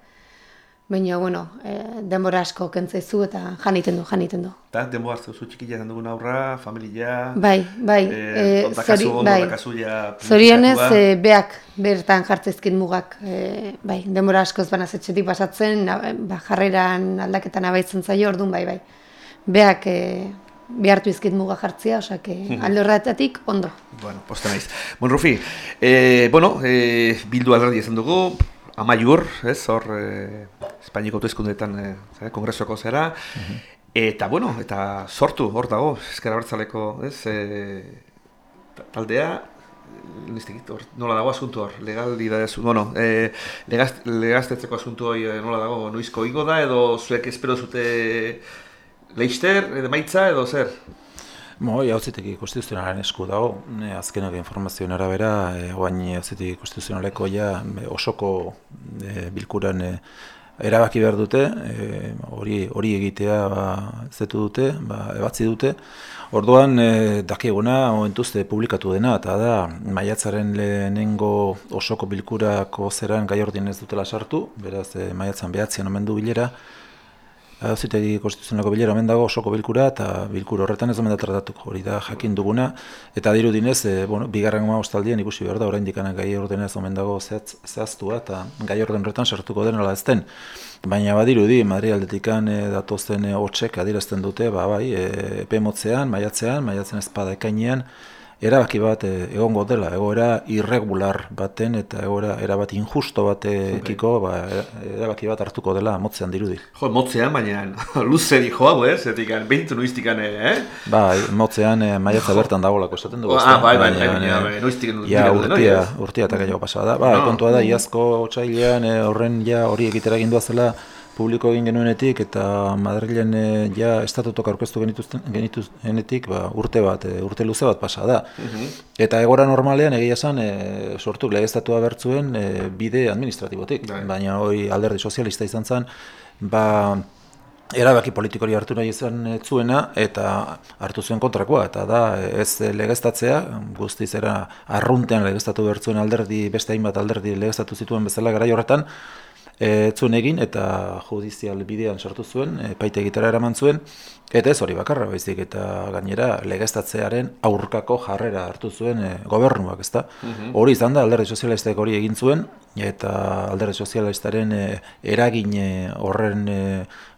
Baina, bueno, eh, denbora asko kentzaizu eta janiten du, janiten du. Eta, denbo hartu zu txikia izan dugun aurra, familia... Bai, bai. Eh, ondakazu, zori- bai. Zorionez, e, beak bertan jartzezkin mugak, e, bai, denbora askoz banaz etxetik pasatzen, ba, jarreran aldaketan abaitzen zaio, orduan bai, bai. Beak e, behartu izkit muga jartzia, osea, alde horretatik ondo. Bueno, posta naiz. Bon, Rufi, eh, bueno, eh, bildu alderdi izan dugu, amaiur, ez, hor, eh, Espainiko hauteskundeetan eh, zera, kongresoko zera, eta, bueno, eta sortu, hor dago, ezkera bertzaleko, ez, ta- taldea, Nistekit, hor, nola dago asuntu hor, legalidade bueno, eh, legaz, legaztetzeko asuntu hori nola dago, noizko ingo da, edo zuek espero zute leister, edo maitza, edo zer? Mo, hauziteki konstituzionalaren esku dago, e, azkeneko informazioen arabera, e, oain hauziteki konstituzionaleko ja e, osoko e, bilkuran e, erabaki behar dute, e, hori hori egitea ba, zetu dute, ba, ebatzi dute. Orduan, e, dakiguna, oentuzte publikatu dena, eta da, maiatzaren lehenengo osoko bilkurako zeran gai ordin ez dutela sartu, beraz, e, maiatzan behatzean omen du bilera, Hauzitegi konstituzionaleko bilera omen dago osoko bilkura eta bilkura horretan ez omen da tratatuko hori da jakin duguna eta dirudinez e, bueno, bigarren goma ostaldian ikusi behar da oraindik gai ordenez omen dago zehatz, zehaztua eta gai orden horretan sartuko den ala ezten. Baina badirudi Madrid aldetikan e, datozen e, hotsek adierazten dute ba bai e, epe motzean, maiatzean, maiatzen ezpada ekainean erabaki bat e, egongo dela, egoera irregular baten eta egoera erabat injusto batekiko ba, erabaki bat hartuko dela motzean dirudi. Jo, motzean, baina luze di joa, ez? Zetikan, behintu noiztikan, eh? Bai, motzean e, maiatza bertan dagolako esaten dugu. Ah, bai, bai, bai, eh, bai, noiztik Ja, urtia, urtia eta gehiago pasa da. Ba, kontua da, iazko otsailean e, horren ja hori egitera egin zela publiko egin genuenetik eta Madrilen e, ja estatutok aurkeztu genituzenetik ba, urte bat, e, urte luze bat pasa da. Mhm. Eta egora normalean egia esan e, sortu legeztatua bertzuen e, bide administratibotik, Bai. baina hori alderdi sozialista izan zen, ba, erabaki politikori hartu nahi izan zuena eta hartu zuen kontrakoa eta da ez legeztatzea guztiz era arruntean legeztatu bertzuen alderdi beste hainbat alderdi legeztatu zituen bezala garai horretan ez zuen egin eta judizial bidean sartu zuen epaitegitara eraman zuen. Eta ez hori bakarra baizik eta gainera legeztatzearen aurkako jarrera hartu zuen e, gobernuak ezta? Hori izan da alderdi sozialistek hori egin zuen eta alderdi sozialistaren e, eragin e, horren e,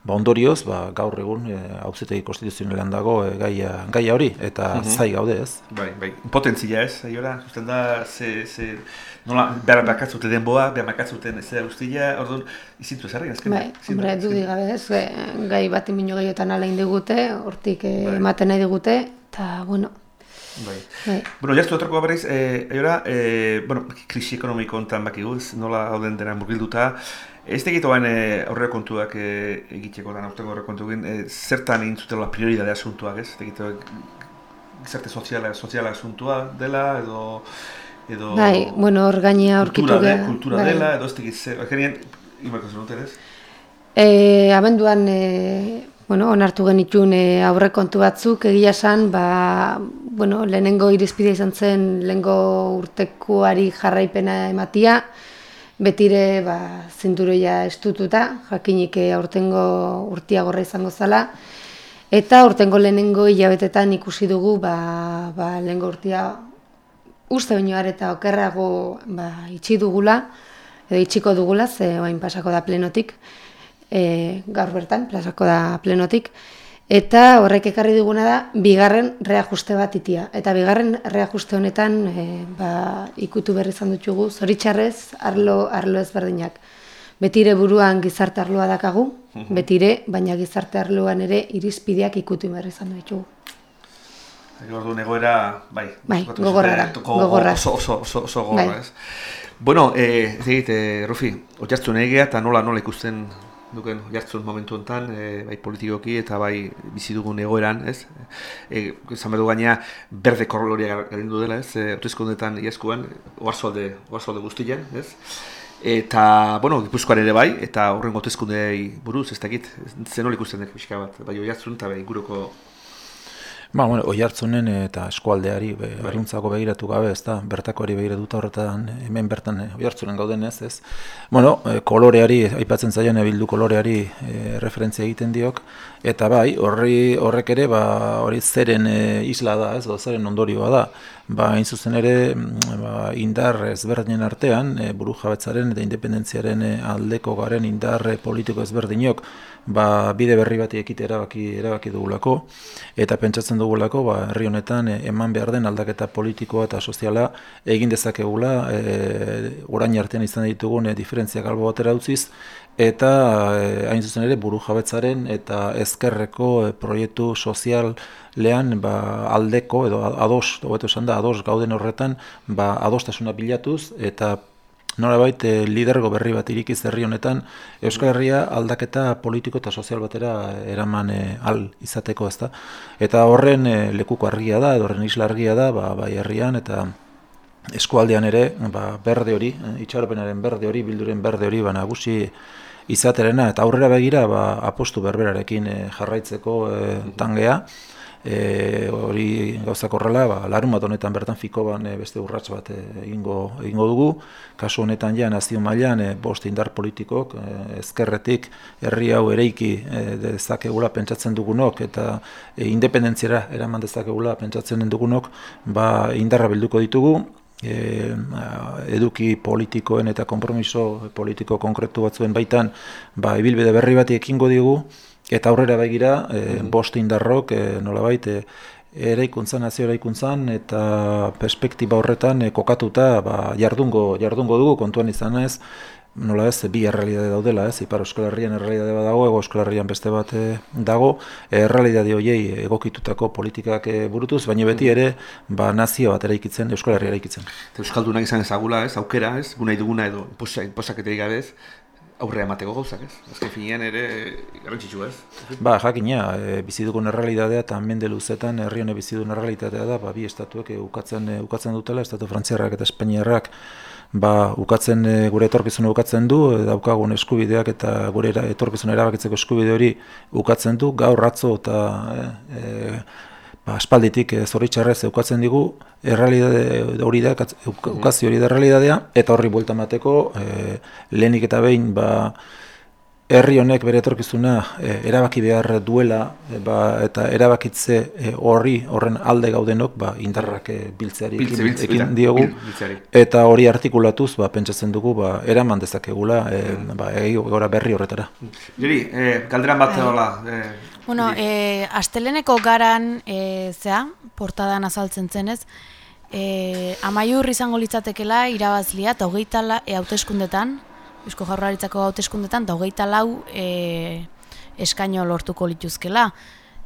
ba ondorioz ba, gaur egun e, auzitegi konstituzionalean dago gaia, gaia hori eta zai gaude ez? Bai, bai, potentzia ez, aiora, da, ze, ze, nola, behar bakatzute denboa, behar bakatzuten ez da guztia, orduan, izintu ezarri, azken. Bai, hombre, dudik gabe ez, e, gai bat imino gehiotan alain digute, hortik e, Bai. ematen nahi digute, eta, bueno, Bai. bai. Bueno, jartu etorko berriz, eh, aiora, eh, bueno, krisi ekonomiko hontan bakigu, ez nola hauden dena murgilduta, ez tegito bain eh, aurre kontuak eh, egiteko da, aurteko aurre kontu egin, eh, zertan egin zutela prioridade asuntuak, ez? Tegito, gizarte soziala, soziala asuntua dela, edo... edo Bai, bueno, hor gainea aurkitu kultura, de, kultura bai. dela, edo ez tegit zer, akerien, imako zenuten, ez? E, abenduan, e, bueno, onartu genitun e, aurrekontu batzuk, egia esan, ba, bueno, lehenengo irizpide izan zen, lehenengo urtekuari jarraipena ematia, betire, ba, zinturoia estututa, jakinik aurtengo urtiagorra izango zala, eta aurtengo lehenengo hilabetetan ikusi dugu, ba, ba, lehenengo urtia uste baino eta okerrago ba, itxi dugula, edo itxiko dugula, ze oain pasako da plenotik, e, gaur bertan, plazako da plenotik, Eta horrek ekarri diguna da, bigarren reajuste bat itia. Eta bigarren reajuste honetan, e, ba, ikutu berri izan dutxugu, zoritxarrez, arlo, arlo ezberdinak. Betire buruan gizarte arloa dakagu, betire, baina gizarte arloan ere irizpideak ikutu berri izan dutxugu. Orduan egoera, bai, Bai, gogorra da, gogorra. Oso, oso, oso, oso gogorra, Bai. ez? Bueno, eh, ez egit, eh, Rufi, oiartzun egea eta nola nola ikusten duken oiartzun momentu honetan, eh, bai politikoki eta bai bizi dugun egoeran, ez? Eh, esan behar du gaina berde korroloria garindu dela, ez? Eh, Autoizkundetan iazkoan, oarzualde, oarzualde guztian, ez? Eta, bueno, Gipuzkoan ere bai, eta horren hauteskundei buruz, ez dakit, zen nola ikusten pixka bat, bai oiartzun eta bai inguruko Ba, bueno, oi hartzunen eta eskualdeari, be, arruntzako begiratu gabe, ez da, bertakoari begiratuta horretan, hemen bertan oi hartzunen gauden ez. Bueno, eh, koloreari, aipatzen zailan bildu koloreari eh, referentzia egiten diok, eta bai, horri horrek ere, ba, hori zeren eh, isla da, ez, edo zeren ondorioa da. Ba, hain zuzen ere, mm, ba, indar ezberdinen artean, e, buru jabetzaren eta independentziaren eh, aldeko garen indar eh, politiko ezberdinok, ba, bide berri bati ekite erabaki, erabaki dugulako, eta pentsatzen dugulako, ba, herri honetan eh, eman behar den aldaketa politikoa eta soziala egin dezakegula, e, orain artean izan ditugun e, diferentziak albo batera utziz, eta e, hain zuzen ere buru jabetzaren eta ezkerreko e, proiektu sozial lehan ba, aldeko edo ados, hobeto esan da, ados gauden horretan, ba, adostasuna bilatuz eta norabait e, lidergo berri bat irikiz herri honetan Euskal Herria aldaketa politiko eta sozial batera eraman e, al izateko, ezta. Eta horren e, lekuko argia da, edo horren isla argia da, ba, bai herrian eta eskualdean ere, ba, berde hori, eh, itxaropenaren berde hori, bilduren berde hori, ba, nagusi izaterena, eta aurrera begira, ba, apostu berberarekin eh, jarraitzeko eh, tangea, e, hori gauzak horrela, ba, larun bat honetan bertan fikoban e, beste urrats bat e, egingo, egingo dugu, kasu honetan ja nazio mailan e, bost indar politikok, e, ezkerretik herri hau ereiki e, dezakegula pentsatzen dugunok, eta e, independentziara eraman dezakegula pentsatzen dugunok, ba, indarra bilduko ditugu, e, eduki politikoen eta konpromiso politiko konkretu batzuen baitan ba, ibilbide berri bati ekingo digu, eta aurrera begira, e, bost indarrok, e, nolabait, e, eraikuntzan, nazio eraikuntzan, eta perspektiba horretan e, kokatuta ba, jardungo, jardungo dugu kontuan izan ez, nola ez, bi errealidade daudela, ez, Ipar Euskal Herrian errealidade bat dago, Ego Euskal Herrian beste bat e, dago, errealidade horiei egokitutako politikak e, burutuz, baina beti ere, ba, nazio bat eraikitzen, Euskal Herria eraikitzen. Euskaldunak izan ezagula, ez, aukera, ez, gu nahi duguna edo posak, posaketerik gabe ez, aurrea emateko gauzak, ez? Azken finean ere garrantzitsu, ez? Ba, jakina, e, bizi dugun errealitatea eta mende luzetan herri honek bizi dugun errealitatea da, ba, bi estatuek e, ukatzen, e, ukatzen dutela, estatu frantziarrak eta espainiarrak ba, ukatzen e, gure etorkizuna ukatzen du, e, daukagun eskubideak eta gure etorkizuna erabakitzeko eskubide hori ukatzen du, gaur ratzo eta e, e, ba, aspalditik e, zoritxarrez ukatzen digu, errealitate hori da, katz- uk- ukazio hori da errealitatea, eta horri buelta emateko, e, lehenik eta behin, ba, herri honek bere etorkizuna e, erabaki behar duela e, ba, eta erabakitze e, horri horren alde gaudenok ba, indarrak e, biltzeari Biltze, ekin, biltze, ekin diogu bil- biltzeari. eta hori artikulatuz ba, pentsatzen dugu ba, eraman dezakegula e, ba, egora berri horretara. Jeri, eh, galderan bat hola, eh, Bueno, e, asteleneko garan, e, zea, portadan azaltzen zenez, e, amaiur izango litzatekela irabazlia eta hogeita la, e, hauteskundetan, Eusko Jaurlaritzako hauteskundetan, eta hogeita lau e, eskaino lortuko lituzkela.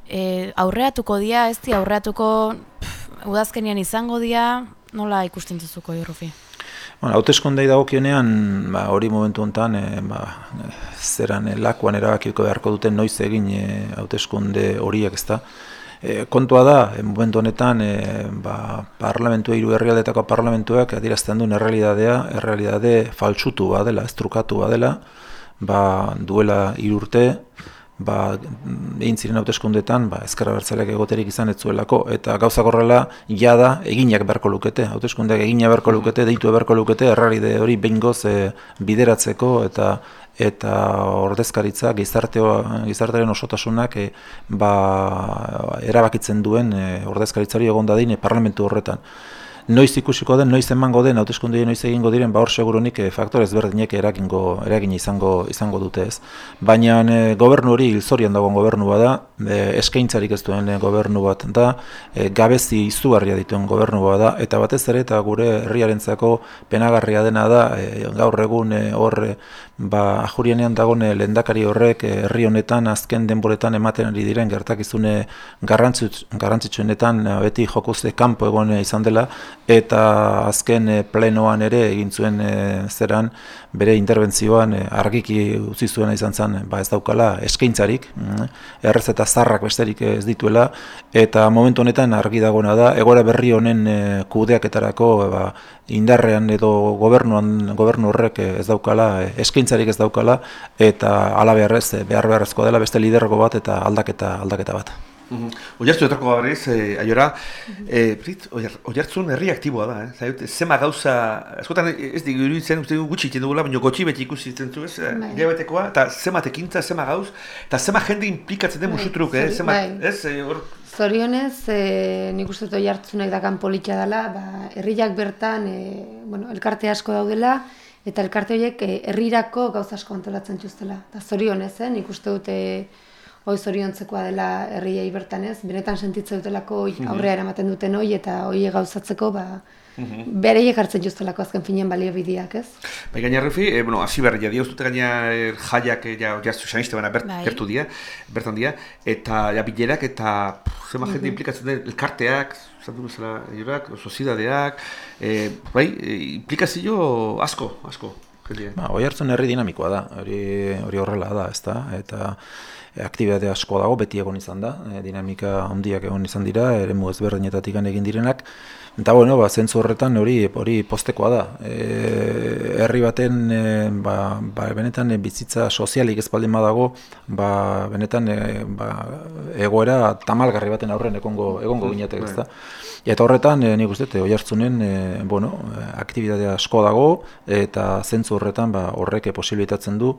E, aurreatuko dia, ez di, aurreatuko pff, udazkenian izango dia, nola ikusten duzuko, Jorrufi? Bueno, hauteskundei dagokionean, ba, hori momentu honetan, e, ba, e, zeran e, lakuan erabakiko beharko duten noiz egin e, hauteskunde horiek, ezta. E, kontua da, momentu honetan, e, ba, parlamentua, hiru herrialdetako parlamentuak adierazten duen errealidadea, errealidade faltsutu badela, ez trukatu badela, ba, duela hiru urte, ba, egin ziren hauteskundetan, ba, ezkerra bertzaleak egoterik izan ez zuelako, eta gauzak horrela, jada, eginak beharko lukete, hauteskundeak egina beharko lukete, deitu beharko lukete, erralide hori behingoz e, bideratzeko, eta eta ordezkaritza gizarteo, gizartearen osotasunak e, ba, erabakitzen duen e, ordezkaritza hori egon dadin e, parlamentu horretan. Noiz ikusiko den, noiz emango den, hauteskunde noiz egingo diren, ba hor segurunik e, faktore ezberdinek eragingo eragin izango izango dute ez. Baina e, gobernu hori hilzorian dagoen gobernu bada, e, eskaintzarik ez duen gobernu bat da, e, gabezi izugarria dituen gobernu bada eta batez ere eta gure herriarentzako penagarria dena da e, gaur egun hor e, ba ajurienean dagoen e, lehendakari horrek e, herri honetan azken denboretan ematen ari diren gertakizune garrantzitsu garrantzitsuenetan e, beti jokuzte kanpo egon izan dela. Eta azken plenoan ere egin zuen zeran bere interbentzioan argiki utzi zuena izan zen. Ba ez daukala eskaintzarik mm, errez eta zarrak besterik ez dituela. Eta momentu honetan argi dagoena da egoera berri honen kudeaketarako ba, indarrean edo gobernuan gobernu horrek ez daukala eskaintzarik ez daukala eta hala beharrez behar beharrezkoa dela beste lidergo bat eta aldaketa aldaketa bat. Mm Oiartzu etorko gabriz, eh, aiora, eh, oiartzun herri aktiboa da, eh? Zaiut, zema gauza, askotan ez digu iruditzen, uste dugu gutxi iten dugula, baina gotxi beti ikusi zitzen zu, ez? Bai. Gebetekoa, eta zema tekintza, zema gauz, eta zema jende implikatzen den bai, musutruk, eh? Zema, bai. ez? Eh, or... Zorionez, eh, nik uste dut oiartzunek dakan politxa dela, ba, herriak bertan, eh, bueno, elkarte asko daudela, eta elkarte horiek eh, herrirako gauza asko antolatzen txuztela. Eta zorionez, eh, nik uste dute hoi zoriontzekoa dela herriei bertan ez, benetan sentitzen dutelako mhm. aurrea eramaten duten hoi eta hoi gauzatzeko, ba, -hmm. Bereiek hartzen justelako azken finen balio bideak, ez? Bai, gaina Rufi, e, bueno, hasi berri, jadia ustute gaina er, jaiak, eh, ja, jaztu saniste baina bert, bai. bertu dia, bertan dia, eta ja, bilerak eta zema mm -hmm. jende implikatzen den elkarteak, zantu bezala, jurak, sozidadeak, e, bai, e, implikazio asko, asko. Ba, oi hartzen herri dinamikoa da, hori, hori horrela da, ez da, eta aktibitate asko dago, beti egon izan da, dinamika handiak egon izan dira, ere ezberdinetatik egin direnak, Eta bueno, ba, zentzu horretan hori hori postekoa da. E, herri baten e, ba, ba, benetan e, bizitza sozialik ez baldin badago, ba, benetan e, ba, egoera tamalgarri baten aurren egongo egongo mm, ginetek, ezta. Eta horretan, e, nik uste, oi hartzunen, e, bueno, aktibitate asko dago, eta zentzu horretan ba, horrek posibilitatzen du,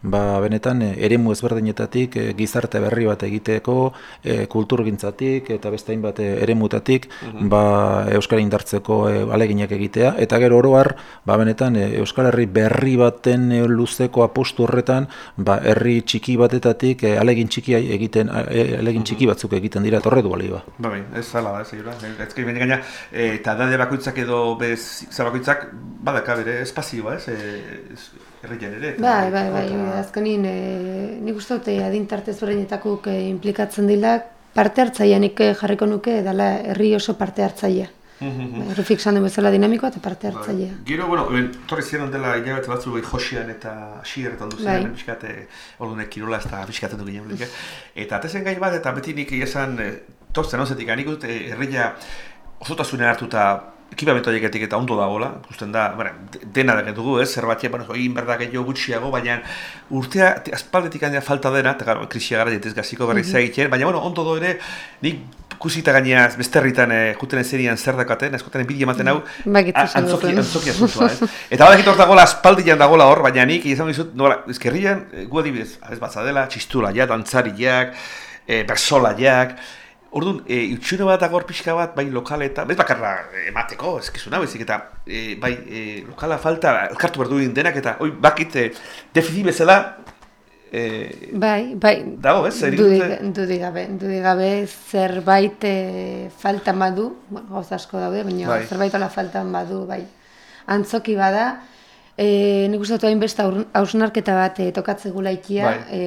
ba, benetan, e, eremu ezberdinetatik, e, gizarte berri bat egiteko, e, kulturgintzatik, eta beste hainbat eremutatik, mm ba, Euskara indartzeko e, aleginak egitea, eta gero oroar, ba, benetan, e, Euskal Herri berri baten e, luzeko apostu horretan, ba, herri txiki batetatik e, alegin txiki egiten, e, alegin txiki batzuk egiten dira, torre du balioa. Ba, bai, ez zala da, ez ez baina gaina, eta dade bakoitzak edo bez, zabakoitzak, badaka bere espazioa, ez, e, Erreien ere. Bai, bai, bai, azkenin, e, nik uste dute adintartez horreinetako implikatzen dila, parte hartzaia nik jarriko nuke, dela herri oso parte hartzaia. Errufik zan bezala dinamikoa eta parte bai. hartzailea. Gero, bueno, ben, torri ziren dela hilabete batzu bai josian eta xierretan duzen, bai. pixkate, ordunek kirola ez da pixkaten du ginen. Eta atezen gai bat, eta beti nik esan, torzen ozetik, anik dut, herria osotasunen hartuta ekipamentu egetik eta ondo dagoela, ikusten da, bara, dena da dugu, ez, bueno, egin berda gehiago gutxiago, baina urtea aspaldetik handia falta dena, eta gara, krisia gara dietez gaziko berri mm -hmm. baina, bueno, ondo do ere, nik kusita gainea beste herritan eh, juten ezerian zer dakaten, eskotan enbidi ematen hau, antzoki, antzoki asuntua, ez? Eta badakit hor dagoela, aspaldian dagoela hor, baina nik, izan dizut, nola, ezkerrian, eh, gu adibidez, ez batzadela, txistula ja, dantzariak, e, bersolaiak, Orduan, e, utxune bat agor pixka bat, bai lokaleta, bez bakarra emateko, ezkizuna bezik, eta e, bai e, lokala falta, elkartu behar duen denak, eta oi, bakit, e, defizi bezala, e, bai, bai, dago, ez, zer Dudi gabe, dudi gabe, zerbait e, falta badu, bueno, gauz asko daude, baina bai. zerbait ala falta badu, bai, antzoki bada, e, nik uste dut beste hausnarketa bat e, tokatze gulaikia, bai. e,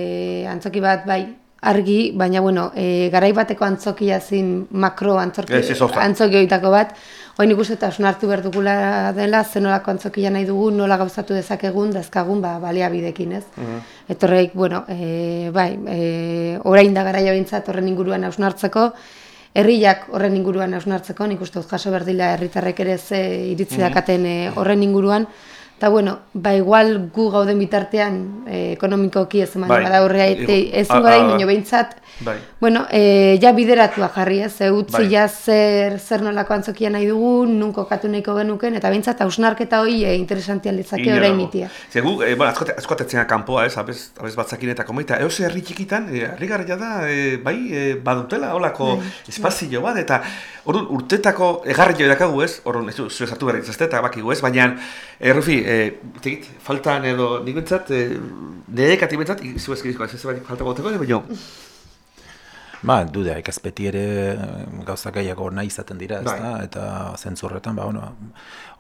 antzoki bat, bai, argi, baina bueno, e, garai bateko antzokia zin makro antzorki, antzoki oitako bat, hori nik uste eta hartu behar dugula dela, zenolako antzokia nahi dugu, nola gauzatu dezakegun, dazkagun, ba, baliabidekin, ez? Mhm. -huh. Etorreik, bueno, e, bai, e, orain da garaia bintzat horren inguruan hausnartzeko, herriak horren inguruan hausnartzeko, nik uste jaso berdila herritarrek ere ze iritzi mhm. dakaten e, horren inguruan, Eta bueno, ba igual gu gauden bitartean e, ekonomikoki ez eman Bai. bada aurrea ete, Igo- ez a- gara a- baino behintzat, Bai. bueno, e, ja bideratua jarri ez, e, utzi Bai. ja zer, zer nolako antzokia nahi dugun, nun kokatu nahiko genuken, eta behintzat hausnarketa hori e, interesantia litzake Inora orain dago. itia. Ze gu, e, bueno, askote, askotetzen kanpoa, ez, abez, abez batzakin eta komaita, eos herri txikitan, e, harrigarria da, e, bai, e, badutela, holako espazio bat, eta orduan urtetako egarri jo dakagu ez, orduan, ez zure sartu behar itzazte, eta bakigu ez, baina, e, Rufi, e, faltan edo, nik bentsat, e, nire kati bentsat, izu ez bai, falta goteko, baina, Ba, dudea, ikaz beti ere eh, gauza gehiago nahi izaten dira, ez Bai. da? Eta zentzurretan, ba, bueno,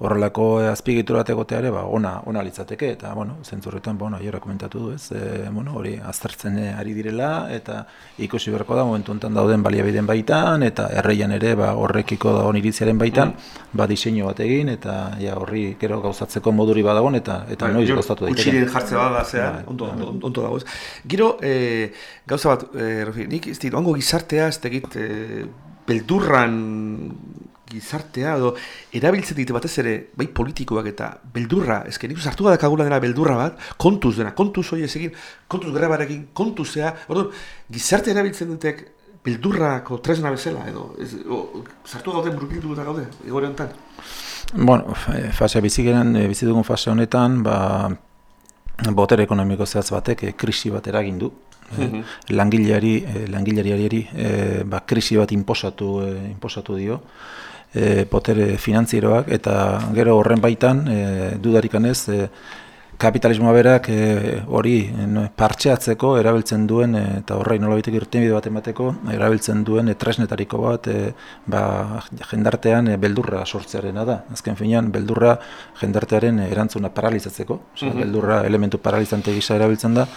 horrelako azpigitura bat egotea ere, ba, ona, ona litzateke, eta, bueno, zentzurretan, ba, bueno, aiora komentatu du, ez? E, bueno, hori aztertzen eh, ari direla, eta ikusi beharko da, momentu honetan dauden baliabideen baitan, eta erreian ere, ba, horrekiko dagoen iritziaren baitan, ba, diseinu bat egin, eta, ja, horri, gero gauzatzeko moduri badagon, eta, eta noiz gero gauzatu daiteke. jartze bada zea, Bai, ondo, bai. ondo, ondo dago ez. Gero, e, gauza bat, e, nik ez dit, ongo gizartea, ez tegit, e, beldurran gizartea, edo erabiltzen dite batez ere, bai politikoak eta beldurra, ezke nik sartu badakagula dena beldurra bat, kontuz dena, kontuz hori ez egin, kontuz grebarekin, kontuzea, orduan, gizarte erabiltzen dutek beldurrako tresna bezala, edo, ez, o, sartu gaude murgildu eta gaude, egore honetan. Bueno, fa- fase bizi geren, eh, bizi dugun fase honetan, ba, botere ekonomiko zehatz batek eh, krisi bat eragin du. Eh, langileari, eh, langileriari eh, ba, krisi bat inposatu, eh, inposatu dio eh, botere finantzieroak eta gero horren baitan eh, dudarikanez eh, kapitalismoa berak eh, hori eh, partxeatzeko erabiltzen duen eh, eta horrei nolabaitek irtenbide bat emateko erabiltzen duen eh, tresnetariko bat eh, ba, jendartean eh, beldurra sortzearena da. Azken finean beldurra jendartearen erantzuna paralizatzeko, osea beldurra elementu paralizante gisa erabiltzen da.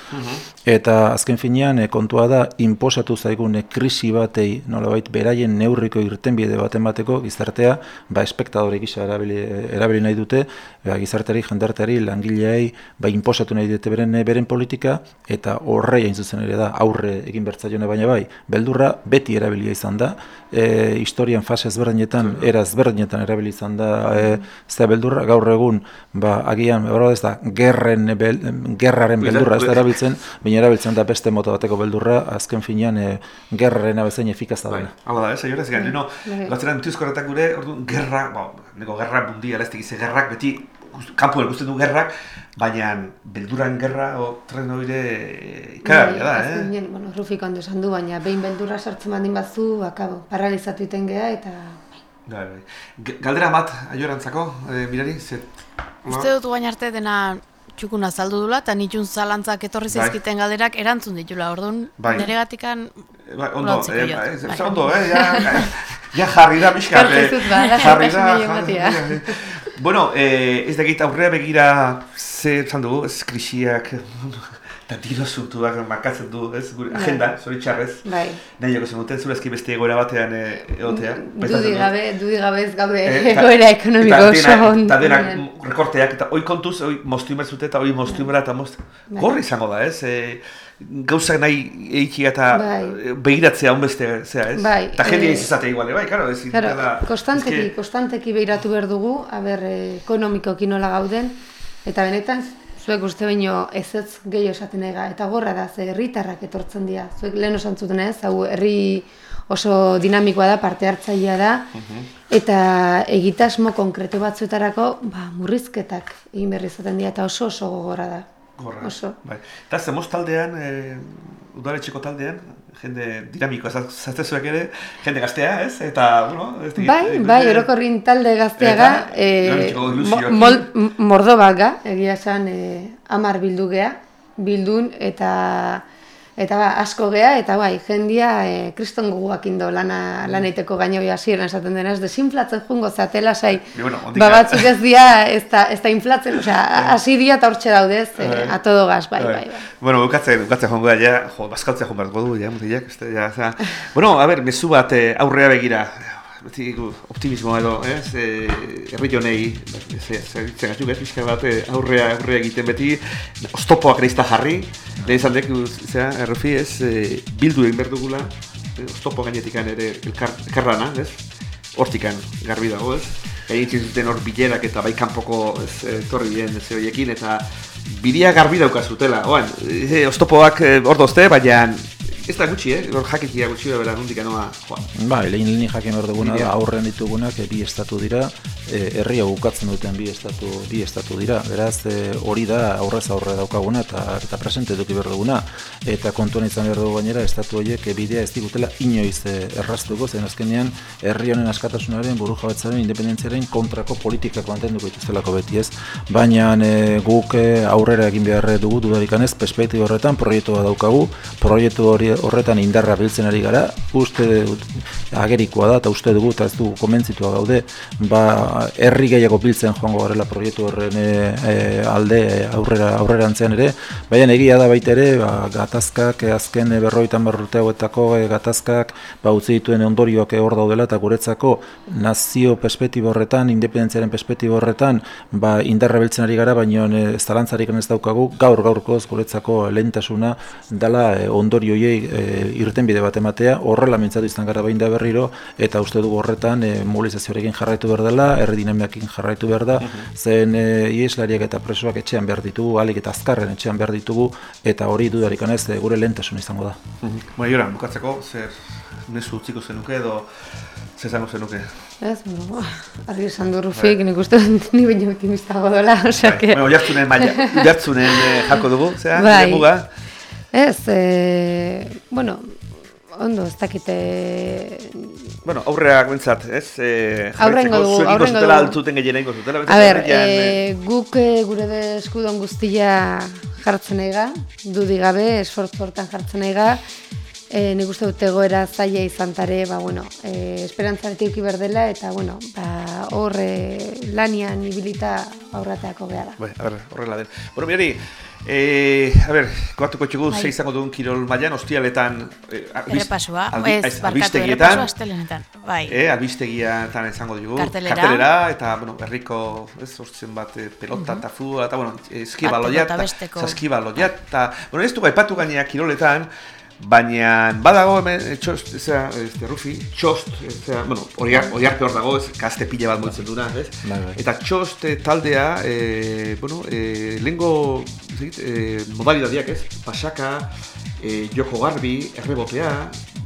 Eta azken finean kontua da inposatu zaigun krisi batei nolabait beraien neurriko irtenbide bat emateko gizartea ba espektadore gisa erabili, erabili nahi dute ba, gizarteari, jendarteari, langileei ba inposatu nahi dute beren beren politika eta horrei hain zuzen ere da aurre egin bertzaione baina bai beldurra beti erabilia izan da. E, historian fase ezberdinetan era ezberdinetan erabili izan da e, ze beldurra gaur egun ba agian hor ez da gerren bel, gerraren beldurra ez da erabiltzen baina erabiltzen da beste mota bateko beldurra azken finean e, gerraren abezain efikaza Bai, dena hala da, ez, aiora, ez gara, no, nutuzko horretak gure, orduan, gerra, ba, nego gerra mundial, ez digize, gerrak beti, kanpo ikusten du gerrak, baina belduran gerra, o, tren hori ikarria da, Bai, eh? azkenean, bueno, Rufik ondo esan du, baina behin beldurra sartzen baldin bazu, akabo, paralizatu iten gea, eta Bai, bai. G- Galdera bat, aiorantzako, e, mirari, ze... Uste dut guain arte dena txukun azaldu dula, eta nitxun zalantzak etorri Bai. zaizkiten galderak erantzun ditula, orduan Bai. nire gatikan Ba, ondo, Ulertzeko eh, jot, ba, ez, bai. ondo, eh, ja, ja jarri da pixka. Da, jarri da, jarri da. Bueno, eh, ez dakit aurrera begira ze esan dugu, ez krisiak, eta tiro zurtuak markatzen du, ez, gure Bai. agenda, zoritxarrez. bai. Nahi joko zenuten, zurezki beste egoera batean eh, egotea. Dudi gabe, dudi gabe ez gaude Eh, egoera ekonomiko oso dena- on- Eta denak rekorteak, eta hoi kontuz, hoi moztu inbertzute, eta hoi moztu inberra, eta most... Bai. Gorri izango da, ez? E, gauzak nahi eiki eta Bai. begiratzea honbeste, zea, ez? Bai, Eta jende eh, ez izatea iguale, bai, karo, ez Claro, dela- konstanteki, eske- konstanteki behiratu behar dugu, aber, ekonomikoki nola gauden, eta benetan, zuek uste baino ez ez gehiago esaten ega, eta gorra da, ze herritarrak etortzen dira. Zuek lehen osan zuten ez, hau herri oso dinamikoa da, parte hartzailea da, eta egitasmo konkretu batzuetarako, ba, murrizketak egin berri izaten dira, eta oso oso gogorra da. Gorra, Oso. bai. Eta zemoz taldean, e, udaletxeko taldean, jende dinamikoa za- zatzezuek ere, jende gaztea, ez? Eta, bueno, ez dakit, Bai, eh, bai, orokorrin talde gazteaga, gainontzeko ilusioekin. mo- mol, m- mordobaga, egia esan, eh, amar bildu gea, bildun, eta eta ba, asko gea, eta bai, jendia eh, kriston goguak indo lana, lan eiteko gaino hasieran esaten denez, desinflatzen jungo zatela, sai, bueno, hondik- ba, batzuk ez dia, ez da, ez da inflatzen, osea, hasi dia eta hortxe daudez, eh, Bai. a todo gas, bai, bai, bai. Bueno, bukatzen, bukatzen joango da, ja, jo, bazkaltzea joan beharko du, ja, mutilak, ez ja, za... Bueno, a ber, mezu bat eh, aurrea begira, beti optimismo edo, ez, eh, herri jonei, zeritzen gatzuk, ez, pixka bat eh, aurrea, aurrea egiten beti, oztopoak reizta jarri, lehen izan dek, zera, errofi, ez, eh, bildu egin behar eh, oztopo gainetikan ere elkar, elkarlana, ez, hortikan garbi dago, ez, egin zuten hor bilerak eta bai kanpoko ez, etorri diren ze horiekin eta bidia garbi daukazutela. Oan, e, oztopoak e, dozte, baina ez da gutxi, eh? Hor jakitia gutxi bera nundik anoa, joan. Ba, lehin lehin jakin behar duguna da, aurrean ditugunak eh, bi estatu dira, eh, herria bukatzen duten bi estatu, bi estatu dira. Beraz, eh, hori da aurrez aurre daukaguna eta, eta presente eduki behar duguna. Eta kontuan izan behar dugu gainera, estatu horiek bidea ez digutela inoiz eh, erraztuko, zen azkenean herri honen askatasunaren, buru jabetzaren, independentziaren kontrako politikak mantenduko dituztelako beti ez. Baina eh, guk aurrera egin behar dugu dudarikan ez, perspektiba horretan proiektua daukagu, proiektu hori horretan indarra biltzen ari gara, uste agerikoa da eta uste dugu eta ez dugu komentzitua gaude, ba herri gehiago biltzen joango garela proiektu horren e, alde aurrera aurrerantzean ere, baina egia da baita ere, ba, gatazkak e, azken berroitan berrute hauetako e, gatazkak ba utzi dituen ondorioak hor daudela eta guretzako nazio perspektiba horretan, independentziaren perspektiba horretan, ba indarra biltzen ari gara, baina e, ez daukagu, gaur gaurkoz guretzako lehentasuna dala e, ondorio hoiei e, irtenbide bat ematea, horrela mintzatu izan gara behin da berriro, eta uste dugu horretan e, mobilizazioarekin jarraitu behar dela, herri dinamiakin jarraitu behar da, zen e, ieslariak eta presoak etxean behar ditugu, alik eta azkarren etxean behar ditugu, eta hori dudarik ez e, gure lehentasun izango da. Bueno, Jora, bukatzeko, zer mezu utziko zenuke edo zer zango zenuke? Ez, bueno, argi esan du Rufik, nik uste dut ni baino optimistago dola, osea que... Bueno, jartzunen maila, jartzunen eh, jako dugu, zera, Bai. Ez, e, bueno, ondo, ez dakite... Bueno, aurrera guentzat, ez? Eh, Aurrengo dugu, aurrengo dugu. altzuten gehiena ingo zutela. A ber, herrian, e, guk e, gure de eskudon guztia jartzen eiga, dudik gabe, esfortzu hortan jartzen eiga, e, nik uste dut egoera zaila izan tare, ba, bueno, e, esperantzaretik uki berdela, eta, bueno, ba, hor e, lanian ibilita aurrateako beha da. Bai, horrela den. Bueno, mirari, eh, a ber, koatuko txugu, Bai. ze izango duen kirol mailan, ostialetan... Eh, albiz- Errepasua, albi- ez, barkatu, errepasua astelenetan. Bai. Eh, albistegiatan izango dugu. Kartelera. Kartelera, eta, bueno, herriko, ez, hortzen bat, pelota eta futbola, eta, bueno, eskibaloia, eta besteko. saskibaloia, eta, bueno, ez dugu aipatu gainea kiroletan, baina badago hemen, txost, zera, este, Rufi, txost, zera, bueno, horiar, horiarpe hor dago, ez, kaste pila bat moitzen duna, ez? Bai, bai. Eta txost taldea, eh, bueno, eh, lehengo, zegit, eh, modalidadiak ez, pasaka, eh, joko garbi, errebotea,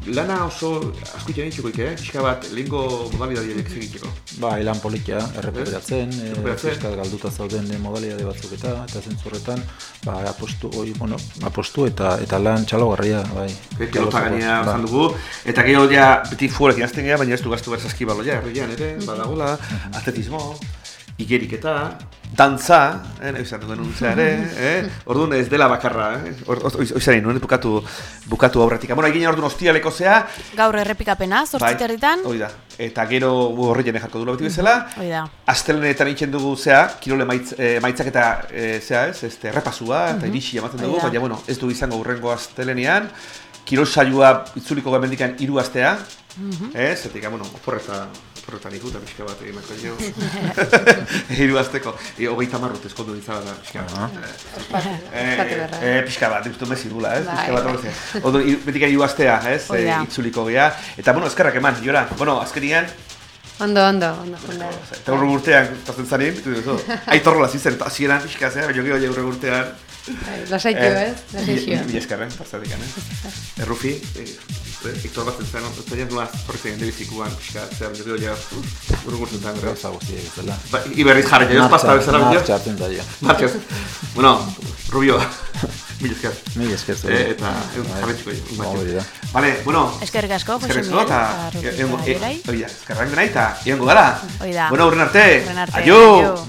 lana oso asko iten ditxuko eh? pixka bat lehengo modalidadiak egiteko. Ba, elan politia, errekuperatzen, e, fiskat galduta zauden e, modalidade batzuk eta, eta zentzurretan, ba, apostu, oi, bueno, apostu eta eta lan txalogarria, bai. Pelota gainea Ba. dugu, eta gero ja beti fuorekin hasten gara, baina ez du gaztu behar saskibaloia, herrian ere, badagola, atletismo, igeriketa, dantza, eh, nahi izan duen untzea ere, eh? Orduan ez dela bakarra, eh? Or- Oiz oiz nuen bukatu, bukatu aurretik. Bueno, egin orduan ostialeko zea, Gaur errepikapena, zortziterritan. hori da. Eta gero horri jene jarko dula beti bezala, Hori da. Astelenetan egiten dugu zea, kirole maitz, e, maitzak eta e, zea ez, este, errepasua eta irisi ematen dugu, Hori da. baina bueno, ez du izango urrengo astelenean, kirol saioa itzuliko gamendikan hiru astea, ez, zetik, bueno, oporreta, oporretan ikuta pixka bat egin mako jo. hiru asteko, e, hogeita marrut eskondu ditzala da pixka bat. Eh, ospatu beharra. eh, pixka bat, uste mezi dula, ez? Bai, Pixka bat. Ondo, hiru- betik hiru astea, ez? Eh, itzuliko gea. Eta, bueno, eskerrak eman, jora. Bueno, azkenian, Ondo, ondo, ondo, ondo. Eta horre urtean, tazen zanin, aitorrola zizen, eta hasieran pixka zea, baina gero ja urre urtean. Bai, Lasaitu, ez? Lasaitu. Mila eskerren, pasatik, eh? Errufi, Hector bat zen, ez da nola zorritzen jende bizikuan, pixka, baina gero ja urre urtean, gero. Gauza guztiak bezala. Ba, Iberriz jarri, jo, pasta bezala, baina. Martxa hartzen zaila. Martxaz. Bueno, Rubio, mila esker. Mila esker zure. Eh, eta egun jarretziko jo. Hori da. Vale, bueno. Eskerrik asko, Jose Eskerrik Miguel, asko, eta eta Rubi egongo- eta e- Jorai. hori da, eskerrak nahi eta egongo gara. Hori da. Bueno, urren arte. Urren arte, aio.